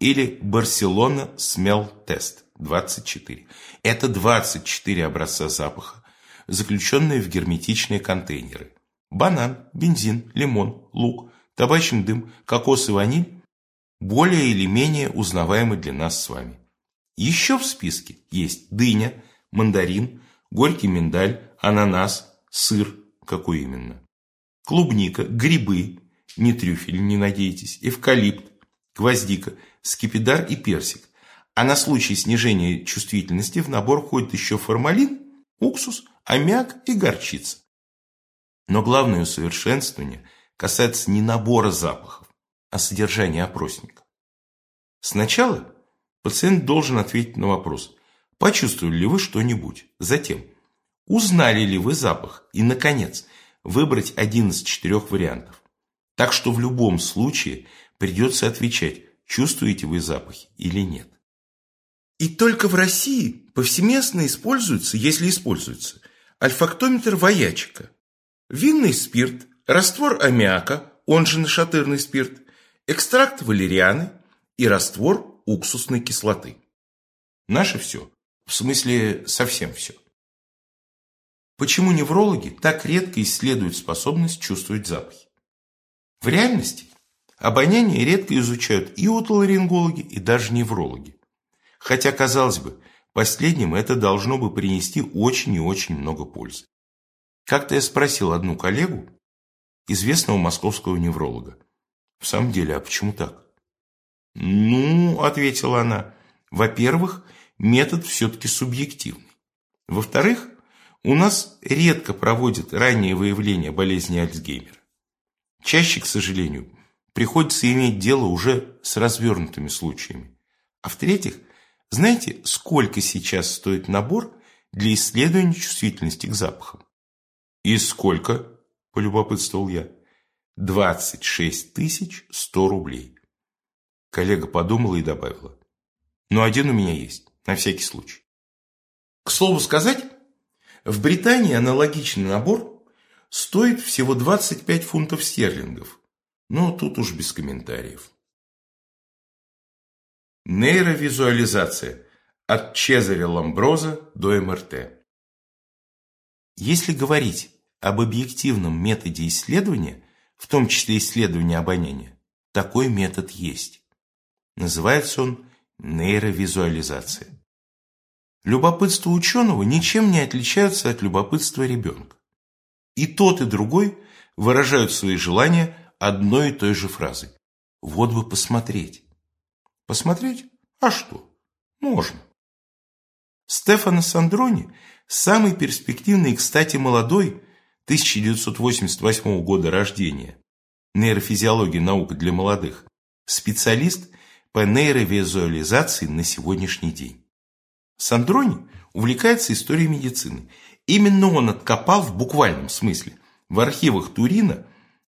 или Барселона Smell Test 24. Это 24 образца запаха, заключенные в герметичные контейнеры. Банан, бензин, лимон, лук, табачный дым, кокос и ваниль более или менее узнаваемый для нас с вами. Еще в списке есть дыня, мандарин, горький миндаль, ананас, сыр, какой именно, клубника, грибы, не трюфель, не надейтесь, эвкалипт, гвоздика, скипидар и персик. А на случай снижения чувствительности в набор входит еще формалин, уксус, аммиак и горчица. Но главное усовершенствование касается не набора запахов, о содержании опросника. Сначала пациент должен ответить на вопрос, почувствовали ли вы что-нибудь. Затем, узнали ли вы запах. И, наконец, выбрать один из четырех вариантов. Так что в любом случае придется отвечать, чувствуете вы запахи или нет. И только в России повсеместно используется, если используется, альфактометр воячика, винный спирт, раствор аммиака, он же нашатырный спирт, экстракт валерианы и раствор уксусной кислоты. Наше все. В смысле, совсем все. Почему неврологи так редко исследуют способность чувствовать запахи? В реальности обоняние редко изучают и отоларингологи, и даже неврологи. Хотя, казалось бы, последним это должно бы принести очень и очень много пользы. Как-то я спросил одну коллегу, известного московского невролога, в самом деле, а почему так? Ну, ответила она, во-первых, метод все-таки субъективный. Во-вторых, у нас редко проводят раннее выявление болезни Альцгеймера. Чаще, к сожалению, приходится иметь дело уже с развернутыми случаями. А в-третьих, знаете, сколько сейчас стоит набор для исследования чувствительности к запахам? И сколько? Полюбопытствовал я. 26 тысяч 100 рублей. Коллега подумала и добавила. Но один у меня есть, на всякий случай. К слову сказать, в Британии аналогичный набор стоит всего 25 фунтов стерлингов. Но тут уж без комментариев. Нейровизуализация. От Чезаря Ламброза до МРТ. Если говорить об объективном методе исследования, в том числе исследования обоняния, такой метод есть. Называется он нейровизуализация. Любопытство ученого ничем не отличается от любопытства ребенка. И тот, и другой выражают свои желания одной и той же фразой. Вот бы посмотреть. Посмотреть? А что? Можно. Стефано Сандрони, самый перспективный и, кстати, молодой, 1988 года рождения, нейрофизиология наука для молодых, специалист по нейровизуализации на сегодняшний день. Сандрони увлекается историей медицины. Именно он откопал в буквальном смысле в архивах Турина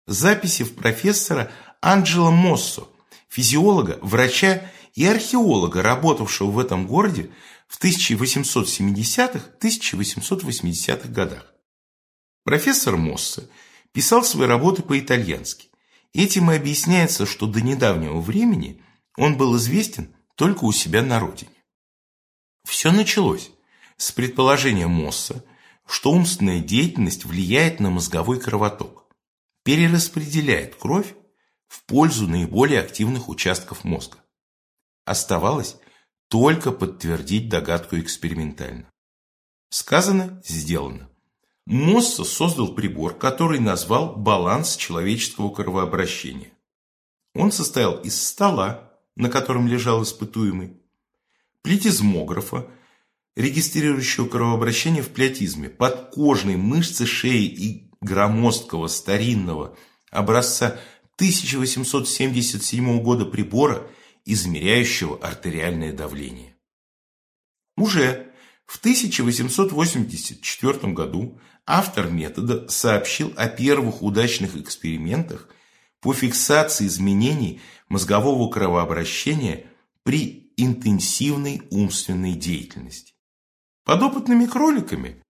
записи в профессора Анджело Моссо, физиолога, врача и археолога, работавшего в этом городе в 1870-1880-х годах. Профессор Моссо писал свои работы по-итальянски. Этим и объясняется, что до недавнего времени он был известен только у себя на родине. Все началось с предположения Мосса, что умственная деятельность влияет на мозговой кровоток, перераспределяет кровь в пользу наиболее активных участков мозга. Оставалось только подтвердить догадку экспериментально. Сказано, сделано. Мосса создал прибор, который назвал баланс человеческого кровообращения. Он состоял из стола, на котором лежал испытуемый, плетизмографа, регистрирующего кровообращение в плеотизме, подкожной мышцы шеи и громоздкого старинного образца 1877 года прибора, измеряющего артериальное давление. Уже в 1884 году автор метода сообщил о первых удачных экспериментах по фиксации изменений мозгового кровообращения при интенсивной умственной деятельности. Подопытными кроликами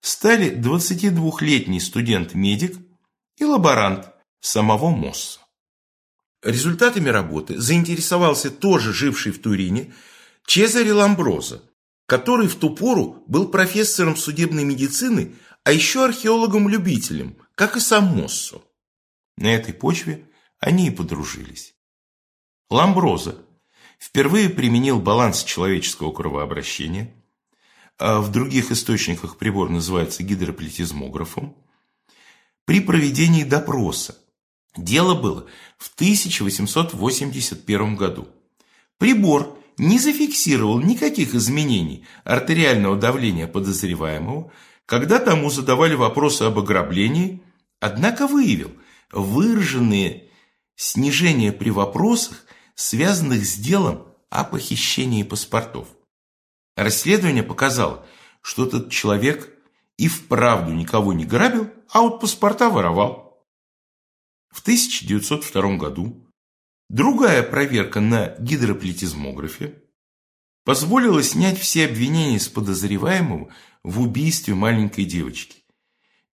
стали 22-летний студент-медик и лаборант самого Мосса. Результатами работы заинтересовался тоже живший в Турине Чезаре Ламброза, который в ту пору был профессором судебной медицины, а еще археологом-любителем, как и сам Моссо. На этой почве они и подружились. Ламброза впервые применил баланс человеческого кровообращения, а в других источниках прибор называется гидроплетизмографом, при проведении допроса. Дело было в 1881 году. Прибор не зафиксировал никаких изменений артериального давления подозреваемого, когда тому задавали вопросы об ограблении, однако выявил выраженные снижения при вопросах связанных с делом о похищении паспортов. Расследование показало, что этот человек и вправду никого не грабил, а вот паспорта воровал. В 1902 году другая проверка на гидроплетизмографе позволило снять все обвинения с подозреваемого в убийстве маленькой девочки.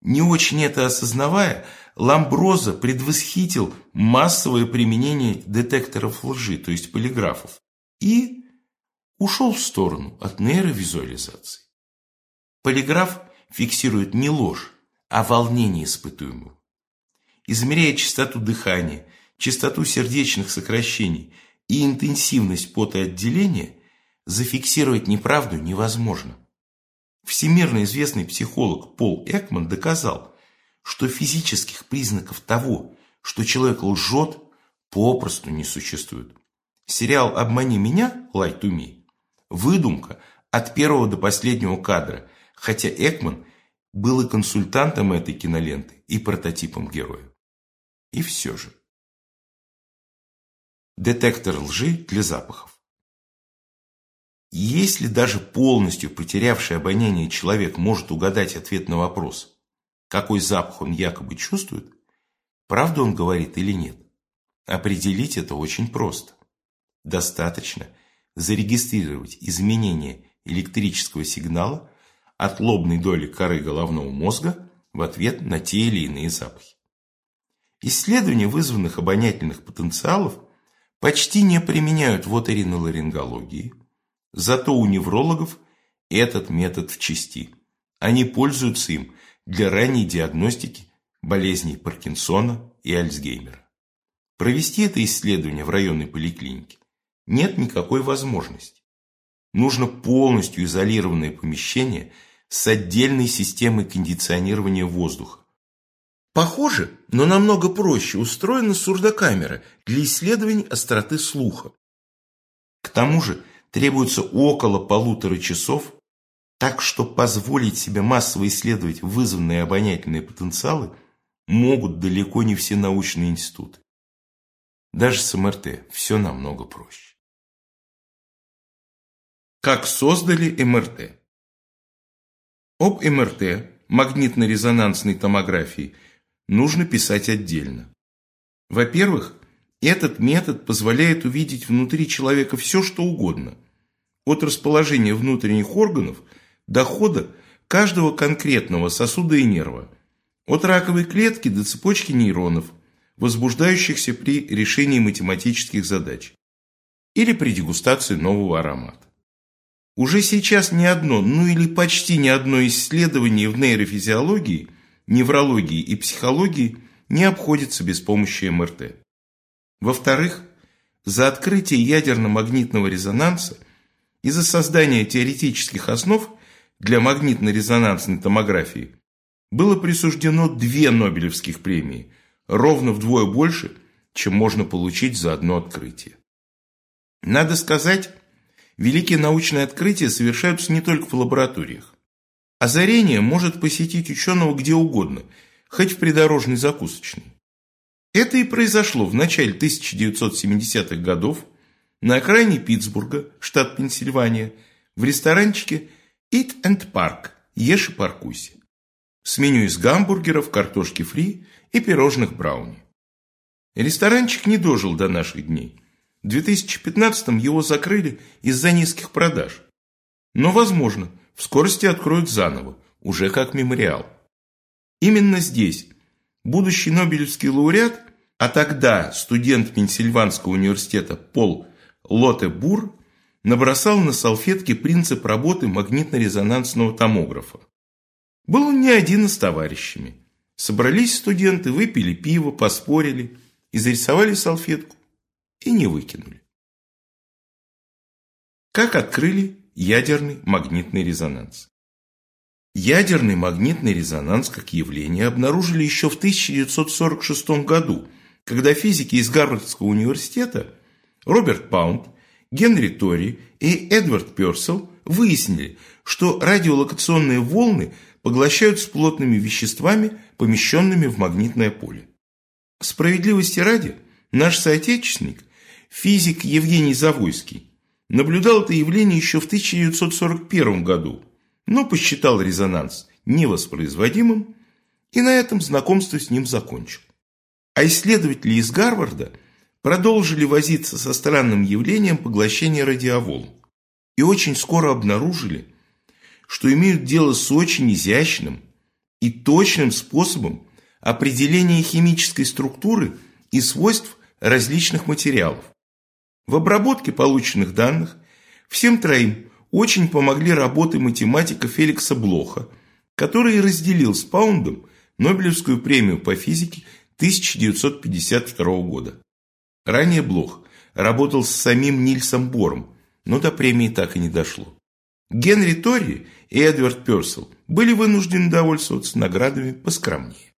Не очень это осознавая, Ламброза предвосхитил массовое применение детекторов лжи, то есть полиграфов, и ушел в сторону от нейровизуализации. Полиграф фиксирует не ложь, а волнение испытуемого. Измеряя частоту дыхания, частоту сердечных сокращений и интенсивность потоотделения, зафиксировать неправду невозможно. Всемирно известный психолог Пол Экман доказал, что физических признаков того, что человек лжет, попросту не существует. Сериал «Обмани меня» Lie to me выдумка от первого до последнего кадра, хотя Экман был и консультантом этой киноленты, и прототипом героя. И все же. Детектор лжи для запахов. Если даже полностью потерявший обоняние человек может угадать ответ на вопрос, какой запах он якобы чувствует, правду он говорит или нет, определить это очень просто. Достаточно зарегистрировать изменение электрического сигнала от лобной доли коры головного мозга в ответ на те или иные запахи. Исследования вызванных обонятельных потенциалов почти не применяют в оториноларингологии, зато у неврологов этот метод в части. Они пользуются им для ранней диагностики болезней Паркинсона и Альцгеймера. Провести это исследование в районной поликлинике нет никакой возможности. Нужно полностью изолированное помещение с отдельной системой кондиционирования воздуха. Похоже, но намного проще устроена сурдокамера для исследований остроты слуха. К тому же требуется около полутора часов, так что позволить себе массово исследовать вызванные обонятельные потенциалы могут далеко не все научные институты. Даже с МРТ все намного проще. Как создали МРТ? Об МРТ, магнитно-резонансной томографии, нужно писать отдельно. Во-первых, этот метод позволяет увидеть внутри человека все, что угодно. От расположения внутренних органов до хода каждого конкретного сосуда и нерва. От раковой клетки до цепочки нейронов, возбуждающихся при решении математических задач. Или при дегустации нового аромата. Уже сейчас ни одно, ну или почти ни одно исследование в нейрофизиологии, неврологии и психологии не обходится без помощи МРТ. Во-вторых, за открытие ядерно-магнитного резонанса и за создание теоретических основ для магнитно-резонансной томографии было присуждено две Нобелевских премии, ровно вдвое больше, чем можно получить за одно открытие. Надо сказать, Великие научные открытия совершаются не только в лабораториях. Озарение может посетить ученого где угодно, хоть в придорожной закусочной. Это и произошло в начале 1970-х годов на окраине Питтсбурга, штат Пенсильвания, в ресторанчике Eat and Park, ешь и паркуйся, с меню из гамбургеров, картошки фри и пирожных брауни. Ресторанчик не дожил до наших дней. В 2015 его закрыли из-за низких продаж. Но, возможно, в скорости откроют заново, уже как мемориал. Именно здесь будущий Нобелевский лауреат, а тогда студент Пенсильванского университета Пол Лоте Бур, набросал на салфетке принцип работы магнитно-резонансного томографа. Был он не один с товарищами. Собрались студенты, выпили пиво, поспорили и зарисовали салфетку и не выкинули. Как открыли ядерный магнитный резонанс? Ядерный магнитный резонанс как явление обнаружили еще в 1946 году, когда физики из Гарвардского университета Роберт Паунд, Генри Тори и Эдвард Персел выяснили, что радиолокационные волны поглощаются плотными веществами, помещенными в магнитное поле. Справедливости ради, наш соотечественник Физик Евгений Завойский наблюдал это явление еще в 1941 году, но посчитал резонанс невоспроизводимым и на этом знакомство с ним закончил. А исследователи из Гарварда продолжили возиться со странным явлением поглощения радиоволн. и очень скоро обнаружили, что имеют дело с очень изящным и точным способом определения химической структуры и свойств различных материалов. В обработке полученных данных всем троим очень помогли работы математика Феликса Блоха, который разделил с Паундом Нобелевскую премию по физике 1952 года. Ранее Блох работал с самим Нильсом Бором, но до премии так и не дошло. Генри Тори и Эдвард Персел были вынуждены довольствоваться наградами поскромнее.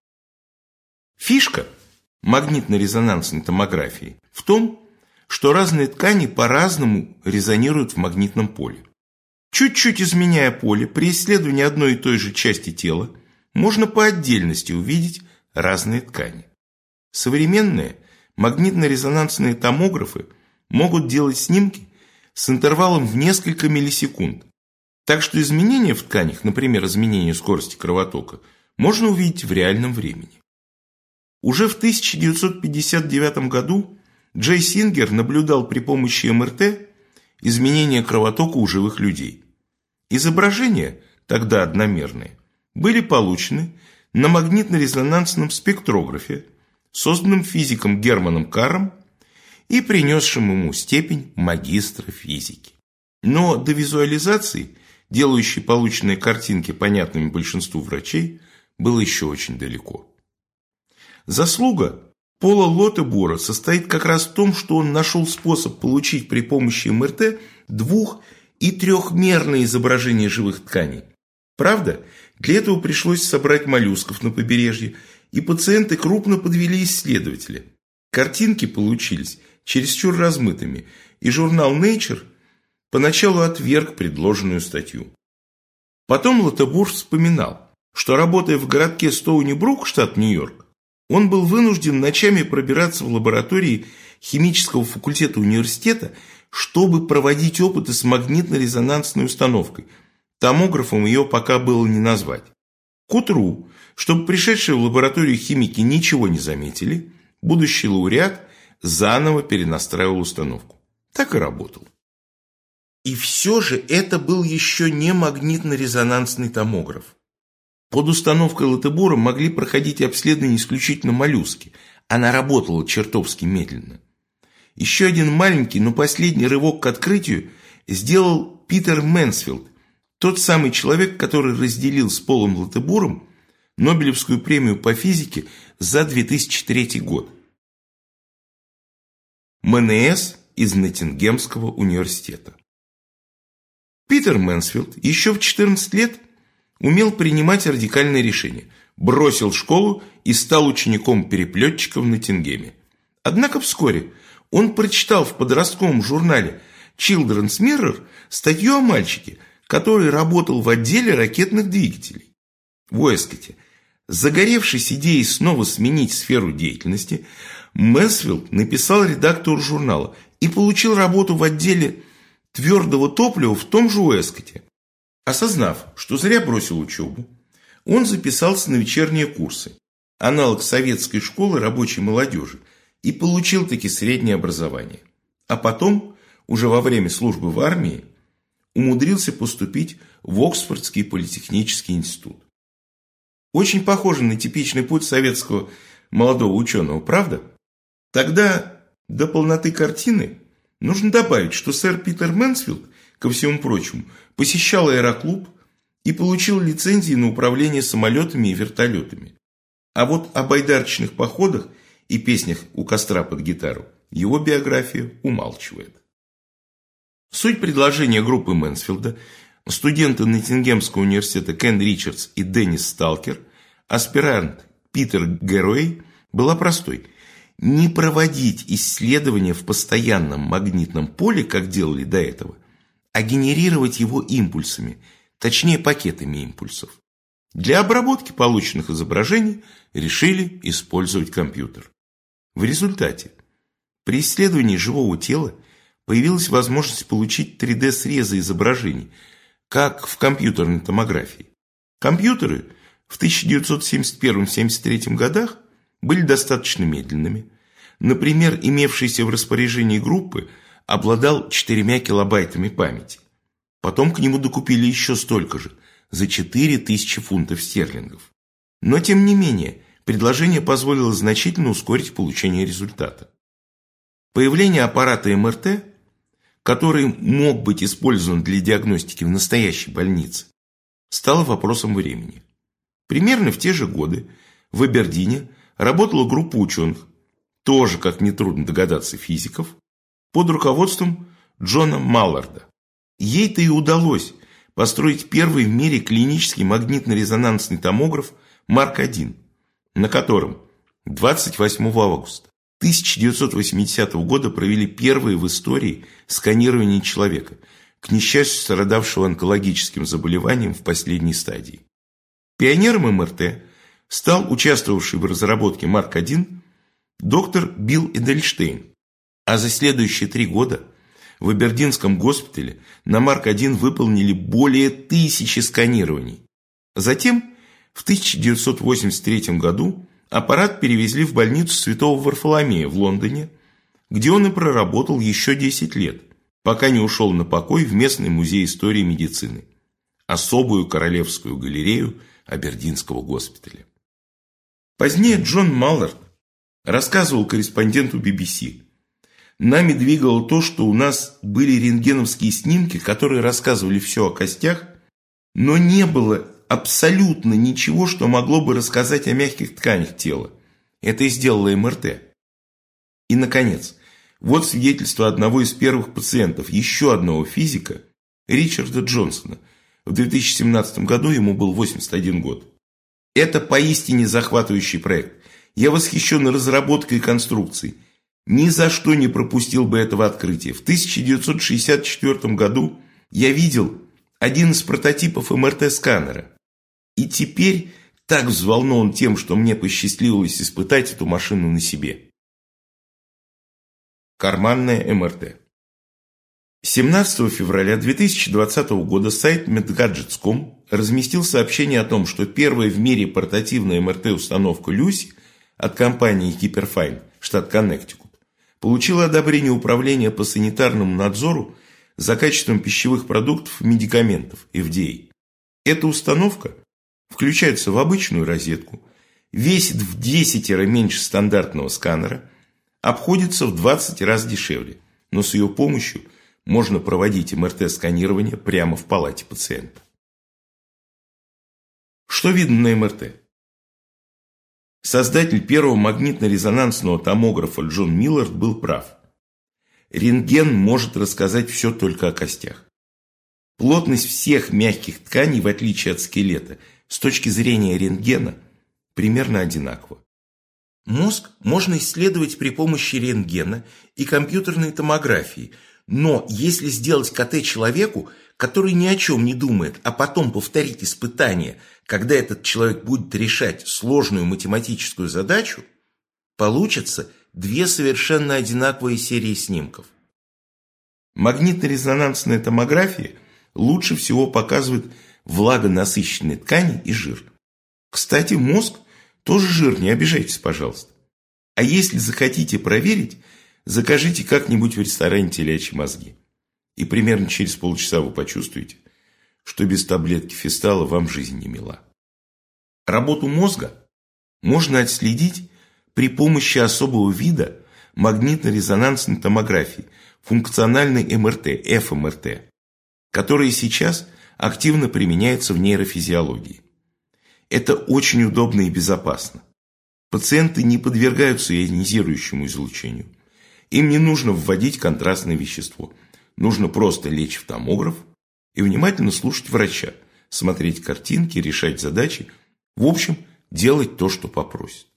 Фишка магнитно-резонансной томографии в том, что разные ткани по-разному резонируют в магнитном поле. Чуть-чуть изменяя поле, при исследовании одной и той же части тела можно по отдельности увидеть разные ткани. Современные магнитно-резонансные томографы могут делать снимки с интервалом в несколько миллисекунд, так что изменения в тканях, например, изменение скорости кровотока, можно увидеть в реальном времени. Уже в 1959 году Джей Сингер наблюдал при помощи МРТ изменения кровотока у живых людей. Изображения, тогда одномерные, были получены на магнитно-резонансном спектрографе, созданном физиком Германом Карром и принесшим ему степень магистра физики. Но до визуализации, делающей полученные картинки понятными большинству врачей, было еще очень далеко. Заслуга Пола Лотебора состоит как раз в том, что он нашел способ получить при помощи МРТ двух- и трехмерное изображение живых тканей. Правда, для этого пришлось собрать моллюсков на побережье, и пациенты крупно подвели исследователя. Картинки получились чересчур размытыми, и журнал Nature поначалу отверг предложенную статью. Потом Лотебур вспоминал, что работая в городке Стоуни-Брук, штат Нью-Йорк, он был вынужден ночами пробираться в лаборатории химического факультета университета, чтобы проводить опыты с магнитно-резонансной установкой – Томографом ее пока было не назвать. К утру, чтобы пришедшие в лабораторию химики ничего не заметили, будущий лауреат заново перенастраивал установку. Так и работал. И все же это был еще не магнитно-резонансный томограф. Под установкой Латебора могли проходить обследования исключительно моллюски. Она работала чертовски медленно. Еще один маленький, но последний рывок к открытию сделал Питер Мэнсфилд, тот самый человек, который разделил с Полом Лотербуром Нобелевскую премию по физике за 2003 год. МНС из Ноттингемского университета. Питер Мэнсфилд еще в 14 лет умел принимать радикальные решения, бросил школу и стал учеником переплетчика в Ноттингеме. Однако вскоре он прочитал в подростковом журнале Children's Mirror статью о мальчике, который работал в отделе ракетных двигателей. В Уэскоте, загоревшись идеей снова сменить сферу деятельности, Мэсфилд написал редактору журнала и получил работу в отделе твердого топлива в том же Уэскоте. Осознав, что зря бросил учебу, он записался на вечерние курсы, аналог советской школы рабочей молодежи, и получил таки среднее образование. А потом, уже во время службы в армии, умудрился поступить в Оксфордский политехнический институт. Очень похоже на типичный путь советского молодого ученого, правда? Тогда до полноты картины нужно добавить, что сэр Питер Мэнсфилд, ко всему прочему, посещал аэроклуб и получил лицензии на управление самолетами и вертолетами. А вот о байдарочных походах и песнях у костра под гитару его биография умалчивает. Суть предложения группы Мэнсфилда студенты Ноттингемского университета Кен Ричардс и Деннис Сталкер, аспирант Питер Геруэй, была простой – не проводить исследования в постоянном магнитном поле, как делали до этого, а генерировать его импульсами, точнее пакетами импульсов. Для обработки полученных изображений решили использовать компьютер. В результате при исследовании живого тела появилась возможность получить 3D-срезы изображений, как в компьютерной томографии. Компьютеры в 1971-1973 годах были достаточно медленными. Например, имевшийся в распоряжении группы обладал 4 килобайтами памяти. Потом к нему докупили еще столько же, за 4000 фунтов стерлингов. Но тем не менее, предложение позволило значительно ускорить получение результата. Появление аппарата МРТ, который мог быть использован для диагностики в настоящей больнице, стало вопросом времени. Примерно в те же годы в Абердине работала группа ученых, тоже, как нетрудно догадаться, физиков, под руководством Джона Малларда. Ей-то и удалось построить первый в мире клинический магнитно-резонансный томограф Марк-1, на котором 28 августа 1980 года провели первые в истории сканирование человека, к несчастью страдавшего онкологическим заболеванием в последней стадии. Пионером МРТ стал участвовавший в разработке Марк-1 доктор Билл Эдельштейн, а за следующие три года в Абердинском госпитале на Марк-1 выполнили более тысячи сканирований. Затем в 1983 году аппарат перевезли в больницу Святого Варфоломея в Лондоне, где он и проработал еще 10 лет, пока не ушел на покой в местный музей истории медицины, особую королевскую галерею Абердинского госпиталя. Позднее Джон Маллард рассказывал корреспонденту BBC. Нами двигало то, что у нас были рентгеновские снимки, которые рассказывали все о костях, но не было абсолютно ничего, что могло бы рассказать о мягких тканях тела. Это и сделала МРТ. И, наконец, вот свидетельство одного из первых пациентов, еще одного физика, Ричарда Джонсона. В 2017 году ему был 81 год. Это поистине захватывающий проект. Я восхищен разработкой конструкций. Ни за что не пропустил бы этого открытия. В 1964 году я видел один из прототипов МРТ-сканера. И теперь так взволнован тем, что мне посчастливилось испытать эту машину на себе. Карманная МРТ 17 февраля 2020 года сайт medgadgets.com разместил сообщение о том, что первая в мире портативная МРТ-установка Люси от компании Hyperfine, штат Коннектикут, получила одобрение Управления по санитарному надзору за качеством пищевых продуктов и медикаментов FDA. Эта установка включается в обычную розетку, весит в 10 раз меньше стандартного сканера, обходится в 20 раз дешевле, но с ее помощью можно проводить МРТ-сканирование прямо в палате пациента. Что видно на МРТ? Создатель первого магнитно-резонансного томографа Джон Миллард был прав. Рентген может рассказать все только о костях. Плотность всех мягких тканей, в отличие от скелета – с точки зрения рентгена примерно одинаково. Мозг можно исследовать при помощи рентгена и компьютерной томографии, но если сделать КТ человеку, который ни о чем не думает, а потом повторить испытание, когда этот человек будет решать сложную математическую задачу, получится две совершенно одинаковые серии снимков. Магнитно-резонансная томография лучше всего показывает влагонасыщенной ткани и жир. Кстати, мозг тоже жир, не обижайтесь, пожалуйста. А если захотите проверить, закажите как-нибудь в ресторане телячьи мозги. И примерно через полчаса вы почувствуете, что без таблетки фистала вам жизнь не мила. Работу мозга можно отследить при помощи особого вида магнитно-резонансной томографии, функциональной МРТ, ФМРТ, которые сейчас активно применяется в нейрофизиологии. Это очень удобно и безопасно. Пациенты не подвергаются ионизирующему излучению. Им не нужно вводить контрастное вещество. Нужно просто лечь в томограф и внимательно слушать врача, смотреть картинки, решать задачи, в общем, делать то, что попросит.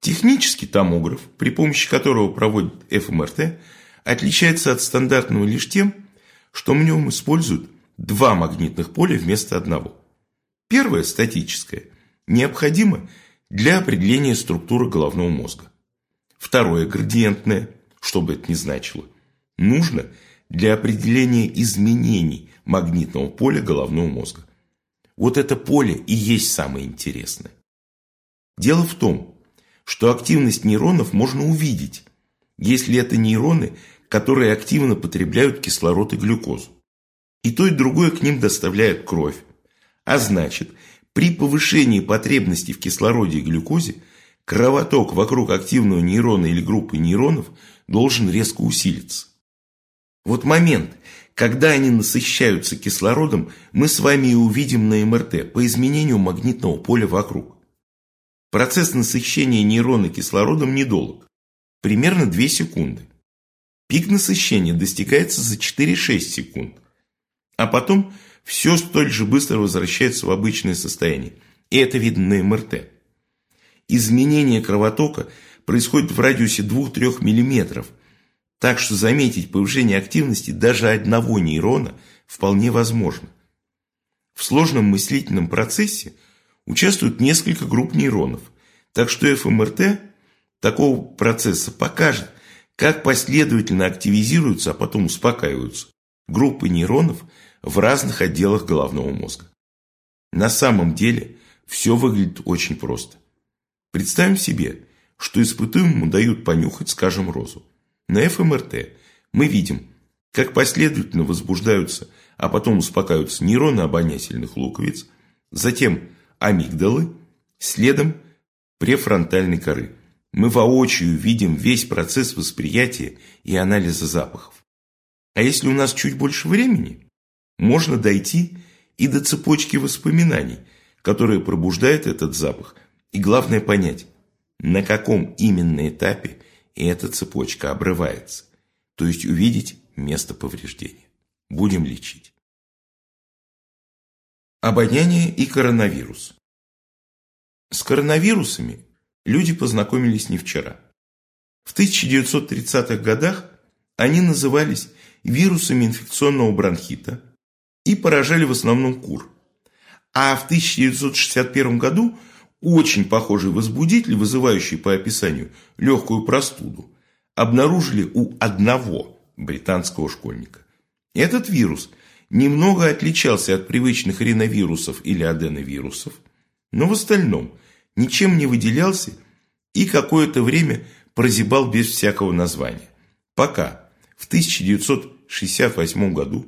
Технический томограф, при помощи которого проводят ФМРТ, отличается от стандартного лишь тем, что в нем используют два магнитных поля вместо одного. Первое, статическое, необходимо для определения структуры головного мозга. Второе, градиентное, что бы это ни значило, нужно для определения изменений магнитного поля головного мозга. Вот это поле и есть самое интересное. Дело в том, что активность нейронов можно увидеть, если это нейроны, которые активно потребляют кислород и глюкозу. И то, и другое к ним доставляет кровь. А значит, при повышении потребности в кислороде и глюкозе кровоток вокруг активного нейрона или группы нейронов должен резко усилиться. Вот момент, когда они насыщаются кислородом, мы с вами и увидим на МРТ по изменению магнитного поля вокруг. Процесс насыщения нейрона кислородом недолг, примерно 2 секунды. Пик насыщения достигается за 4-6 секунд, а потом все столь же быстро возвращается в обычное состояние, и это видно на МРТ. Изменение кровотока происходит в радиусе 2-3 мм, так что заметить повышение активности даже одного нейрона вполне возможно. В сложном мыслительном процессе – участвуют несколько групп нейронов, так что ФМРТ такого процесса покажет, как последовательно активизируются, а потом успокаиваются группы нейронов в разных отделах головного мозга. На самом деле все выглядит очень просто. Представим себе, что испытуемому дают понюхать, скажем, розу. На ФМРТ мы видим, как последовательно возбуждаются, а потом успокаиваются нейроны обонятельных луковиц, затем амигдалы, следом префронтальной коры. Мы воочию видим весь процесс восприятия и анализа запахов. А если у нас чуть больше времени, можно дойти и до цепочки воспоминаний, которая пробуждает этот запах, и главное понять, на каком именно этапе эта цепочка обрывается, то есть увидеть место повреждения. Будем лечить. Обоняние и коронавирус. С коронавирусами люди познакомились не вчера. В 1930-х годах они назывались вирусами инфекционного бронхита и поражали в основном кур. А в 1961 году очень похожий возбудитель, вызывающий по описанию легкую простуду, обнаружили у одного британского школьника. Этот вирус – немного отличался от привычных риновирусов или аденовирусов, но в остальном ничем не выделялся и какое-то время прозябал без всякого названия. Пока в 1968 году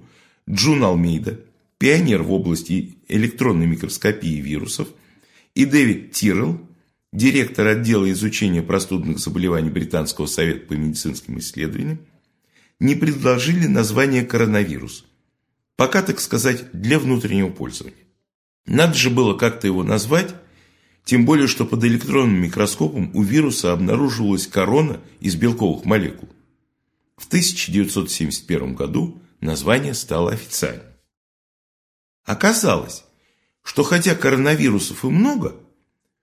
Джун Алмейда, пионер в области электронной микроскопии вирусов, и Дэвид Тиррелл, директор отдела изучения простудных заболеваний Британского совета по медицинским исследованиям, не предложили название коронавирус – Пока, так сказать, для внутреннего пользования. Надо же было как-то его назвать, тем более, что под электронным микроскопом у вируса обнаруживалась корона из белковых молекул. В 1971 году название стало официальным. Оказалось, что хотя коронавирусов и много,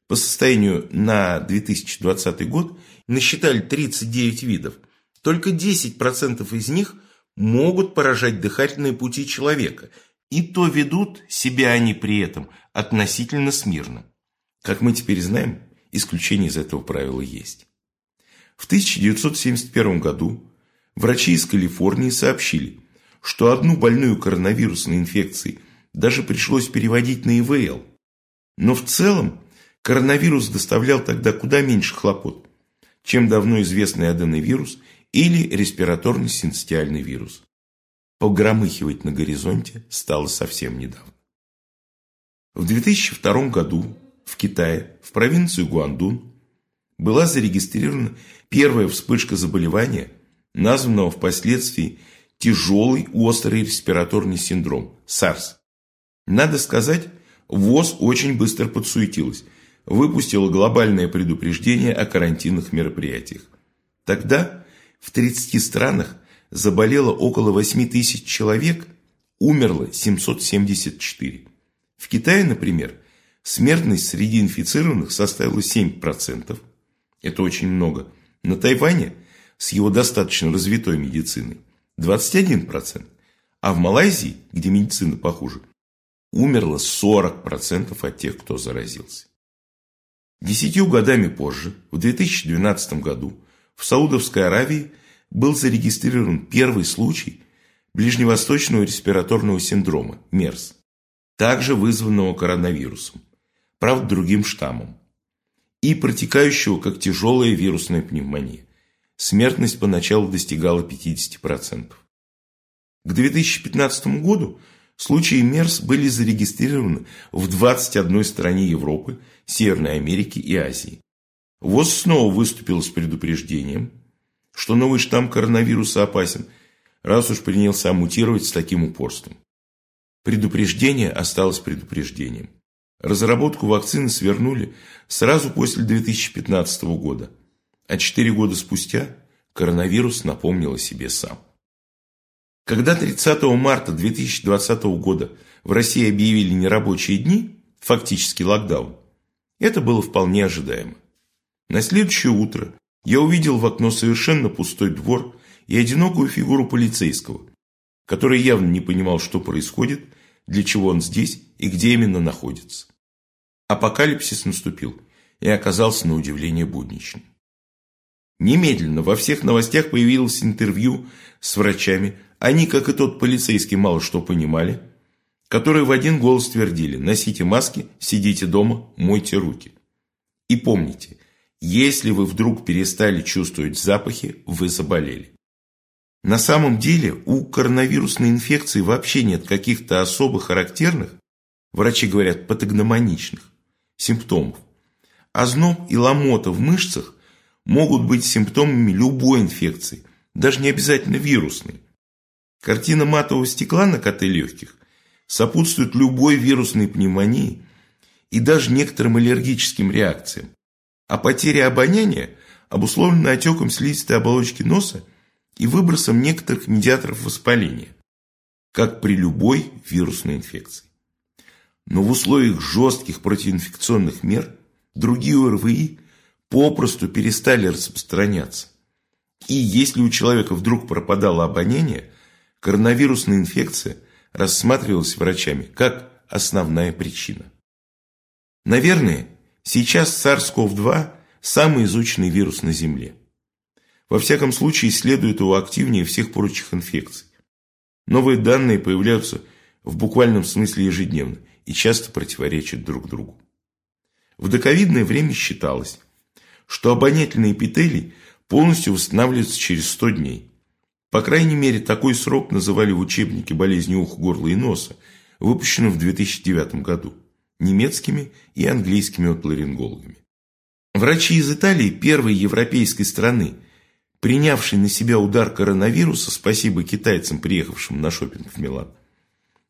по состоянию на 2020 год насчитали 39 видов, только 10% из них – могут поражать дыхательные пути человека, и то ведут себя они при этом относительно смирно. Как мы теперь знаем, исключение из этого правила есть. В 1971 году врачи из Калифорнии сообщили, что одну больную коронавирусной инфекцией даже пришлось переводить на ИВЛ. Но в целом коронавирус доставлял тогда куда меньше хлопот, чем давно известный аденовирус или респираторный синцитиальный вирус. Погромыхивать на горизонте стало совсем недавно. В 2002 году в Китае, в провинции Гуандун, была зарегистрирована первая вспышка заболевания, названного впоследствии тяжелый острый респираторный синдром – САРС. Надо сказать, ВОЗ очень быстро подсуетилась, выпустила глобальное предупреждение о карантинных мероприятиях. Тогда в 30 странах заболело около 8 тысяч человек, умерло 774. В Китае, например, смертность среди инфицированных составила 7%. Это очень много. На Тайване с его достаточно развитой медициной 21%. А в Малайзии, где медицина похуже, умерло 40% от тех, кто заразился. Десятью годами позже, в 2012 году, в Саудовской Аравии был зарегистрирован первый случай ближневосточного респираторного синдрома – МЕРС, также вызванного коронавирусом, правда другим штаммом, и протекающего как тяжелая вирусная пневмония. Смертность поначалу достигала 50%. К 2015 году случаи МЕРС были зарегистрированы в 21 стране Европы, Северной Америки и Азии. ВОЗ снова выступил с предупреждением, что новый штамм коронавируса опасен, раз уж принялся мутировать с таким упорством. Предупреждение осталось предупреждением. Разработку вакцины свернули сразу после 2015 года, а четыре года спустя коронавирус напомнил о себе сам. Когда 30 марта 2020 года в России объявили нерабочие дни, фактически локдаун, это было вполне ожидаемо. На следующее утро я увидел в окно совершенно пустой двор и одинокую фигуру полицейского, который явно не понимал, что происходит, для чего он здесь и где именно находится. Апокалипсис наступил и оказался на удивление будничным. Немедленно во всех новостях появилось интервью с врачами. Они, как и тот полицейский, мало что понимали, которые в один голос твердили «носите маски, сидите дома, мойте руки». И помните, если вы вдруг перестали чувствовать запахи, вы заболели. На самом деле у коронавирусной инфекции вообще нет каких-то особо характерных, врачи говорят патогномоничных, симптомов. Озноб и ломота в мышцах могут быть симптомами любой инфекции, даже не обязательно вирусной. Картина матового стекла на коты легких сопутствует любой вирусной пневмонии и даже некоторым аллергическим реакциям. А потеря обоняния обусловлена отеком слизистой оболочки носа и выбросом некоторых медиаторов воспаления, как при любой вирусной инфекции. Но в условиях жестких противоинфекционных мер другие ОРВИ попросту перестали распространяться. И если у человека вдруг пропадало обоняние, коронавирусная инфекция рассматривалась врачами как основная причина. Наверное, сейчас SARS-CoV-2 – самый изученный вирус на Земле. Во всяком случае, исследуют его активнее всех прочих инфекций. Новые данные появляются в буквальном смысле ежедневно и часто противоречат друг другу. В доковидное время считалось, что обонятельные эпителий полностью восстанавливаются через 100 дней. По крайней мере, такой срок называли в учебнике болезни уха, горла и носа, выпущенном в 2009 году немецкими и английскими отларингологами. Врачи из Италии, первой европейской страны, принявшей на себя удар коронавируса, спасибо китайцам, приехавшим на шопинг в Милан,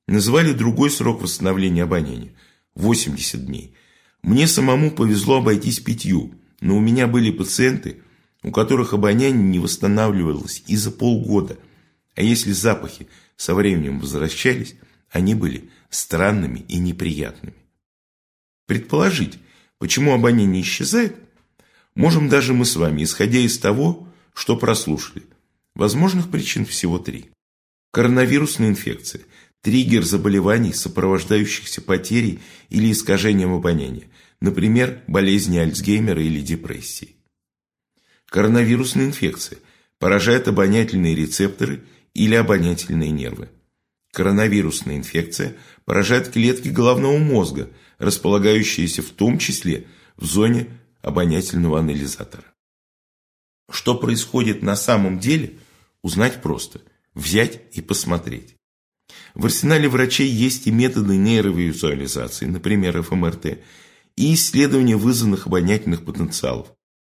называли другой срок восстановления обоняния – 80 дней. Мне самому повезло обойтись пятью, но у меня были пациенты, у которых обоняние не восстанавливалось и за полгода, а если запахи со временем возвращались, они были странными и неприятными. Предположить, почему обоняние исчезает, можем даже мы с вами, исходя из того, что прослушали. Возможных причин всего три. Коронавирусная инфекция – триггер заболеваний, сопровождающихся потерей или искажением обоняния, например, болезни Альцгеймера или депрессии. Коронавирусная инфекция поражает обонятельные рецепторы или обонятельные нервы. Коронавирусная инфекция поражает клетки головного мозга, располагающиеся в том числе в зоне обонятельного анализатора. Что происходит на самом деле, узнать просто. Взять и посмотреть. В арсенале врачей есть и методы нейровизуализации, например, ФМРТ, и исследования вызванных обонятельных потенциалов.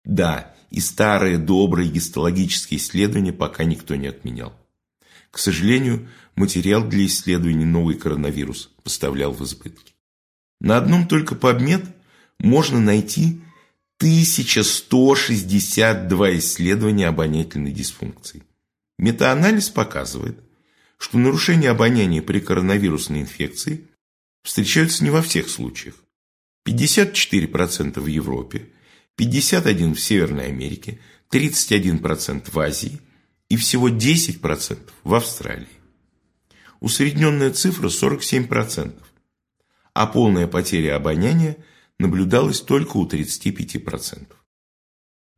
Да, и старые добрые гистологические исследования пока никто не отменял. К сожалению, материал для исследований новый коронавирус поставлял в избытке. На одном только PubMed можно найти 1162 исследования обонятельной дисфункции. Метаанализ показывает, что нарушения обоняния при коронавирусной инфекции встречаются не во всех случаях. 54% в Европе, 51% в Северной Америке, 31% в Азии и всего 10% в Австралии. Усредненная цифра 47%, а полная потеря обоняния наблюдалась только у 35%.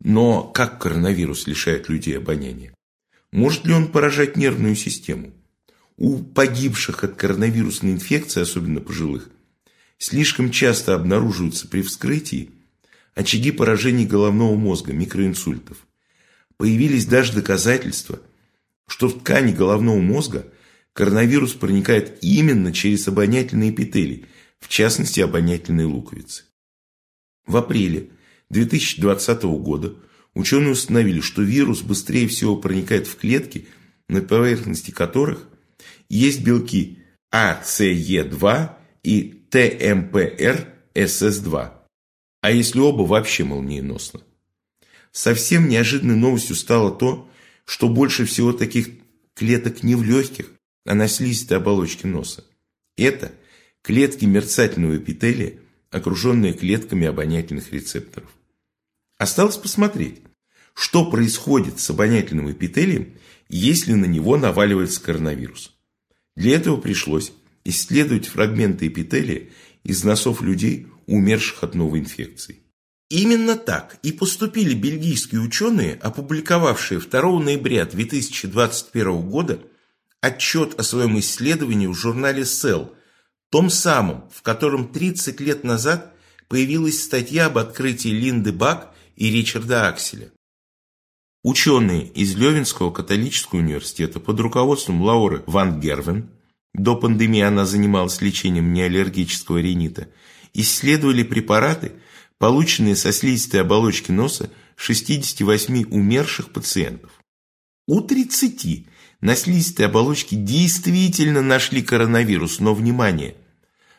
Но как коронавирус лишает людей обоняния? Может ли он поражать нервную систему? У погибших от коронавирусной инфекции, особенно пожилых, слишком часто обнаруживаются при вскрытии очаги поражений головного мозга, микроинсультов. Появились даже доказательства, что в ткани головного мозга коронавирус проникает именно через обонятельные эпителий, в частности обонятельные луковицы. В апреле 2020 года ученые установили, что вирус быстрее всего проникает в клетки, на поверхности которых есть белки АЦЕ2 и ТМПР-СС2, а если оба вообще молниеносно. Совсем неожиданной новостью стало то, что больше всего таких клеток не в легких, а на слизистой оболочке носа. Это клетки мерцательного эпителия, окруженные клетками обонятельных рецепторов. Осталось посмотреть, что происходит с обонятельным эпителием, если на него наваливается коронавирус. Для этого пришлось исследовать фрагменты эпителия из носов людей, умерших от новой инфекции. Именно так и поступили бельгийские ученые, опубликовавшие 2 ноября 2021 года отчет о своем исследовании в журнале Cell, том самом, в котором 30 лет назад появилась статья об открытии Линды Бак и Ричарда Акселя. Ученые из Левинского католического университета под руководством Лауры Ван Гервен, до пандемии она занималась лечением неаллергического ринита, исследовали препараты, полученные со слизистой оболочки носа 68 умерших пациентов. У 30 на слизистой оболочке действительно нашли коронавирус, но, внимание,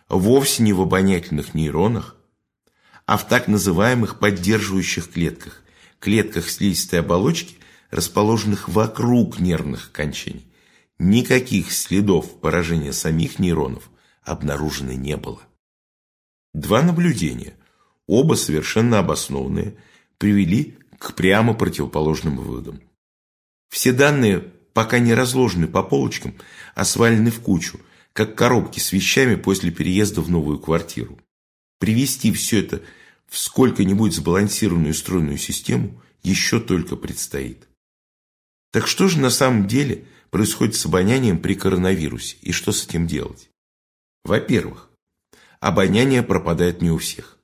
вовсе не в обонятельных нейронах, а в так называемых поддерживающих клетках, клетках слизистой оболочки, расположенных вокруг нервных окончаний. Никаких следов поражения самих нейронов обнаружено не было. Два наблюдения, оба совершенно обоснованные, привели к прямо противоположным выводам. Все данные пока не разложены по полочкам, а свалены в кучу, как коробки с вещами после переезда в новую квартиру. Привести все это в сколько-нибудь сбалансированную стройную систему еще только предстоит. Так что же на самом деле происходит с обонянием при коронавирусе и что с этим делать? Во-первых, обоняние пропадает не у всех.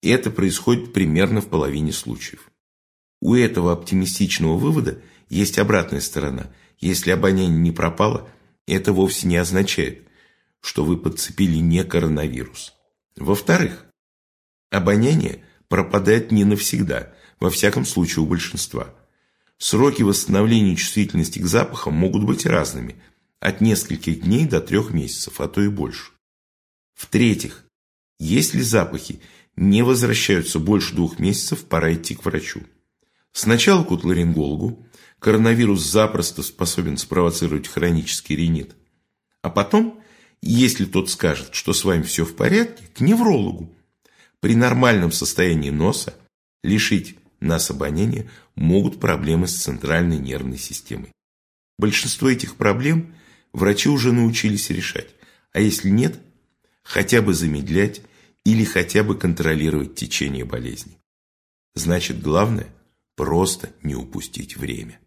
И это происходит примерно в половине случаев. У этого оптимистичного вывода есть обратная сторона. Если обоняние не пропало, это вовсе не означает, что вы подцепили не коронавирус. Во-вторых, обоняние пропадает не навсегда, во всяком случае у большинства. Сроки восстановления чувствительности к запахам могут быть разными, от нескольких дней до трех месяцев, а то и больше. В-третьих, если запахи не возвращаются больше двух месяцев, пора идти к врачу. Сначала к утларингологу, коронавирус запросто способен спровоцировать хронический ринит. А потом, если тот скажет, что с вами все в порядке, к неврологу. При нормальном состоянии носа лишить нас обоняния могут проблемы с центральной нервной системой. Большинство этих проблем врачи уже научились решать, а если нет, хотя бы замедлять или хотя бы контролировать течение болезни. Значит, главное – просто не упустить время.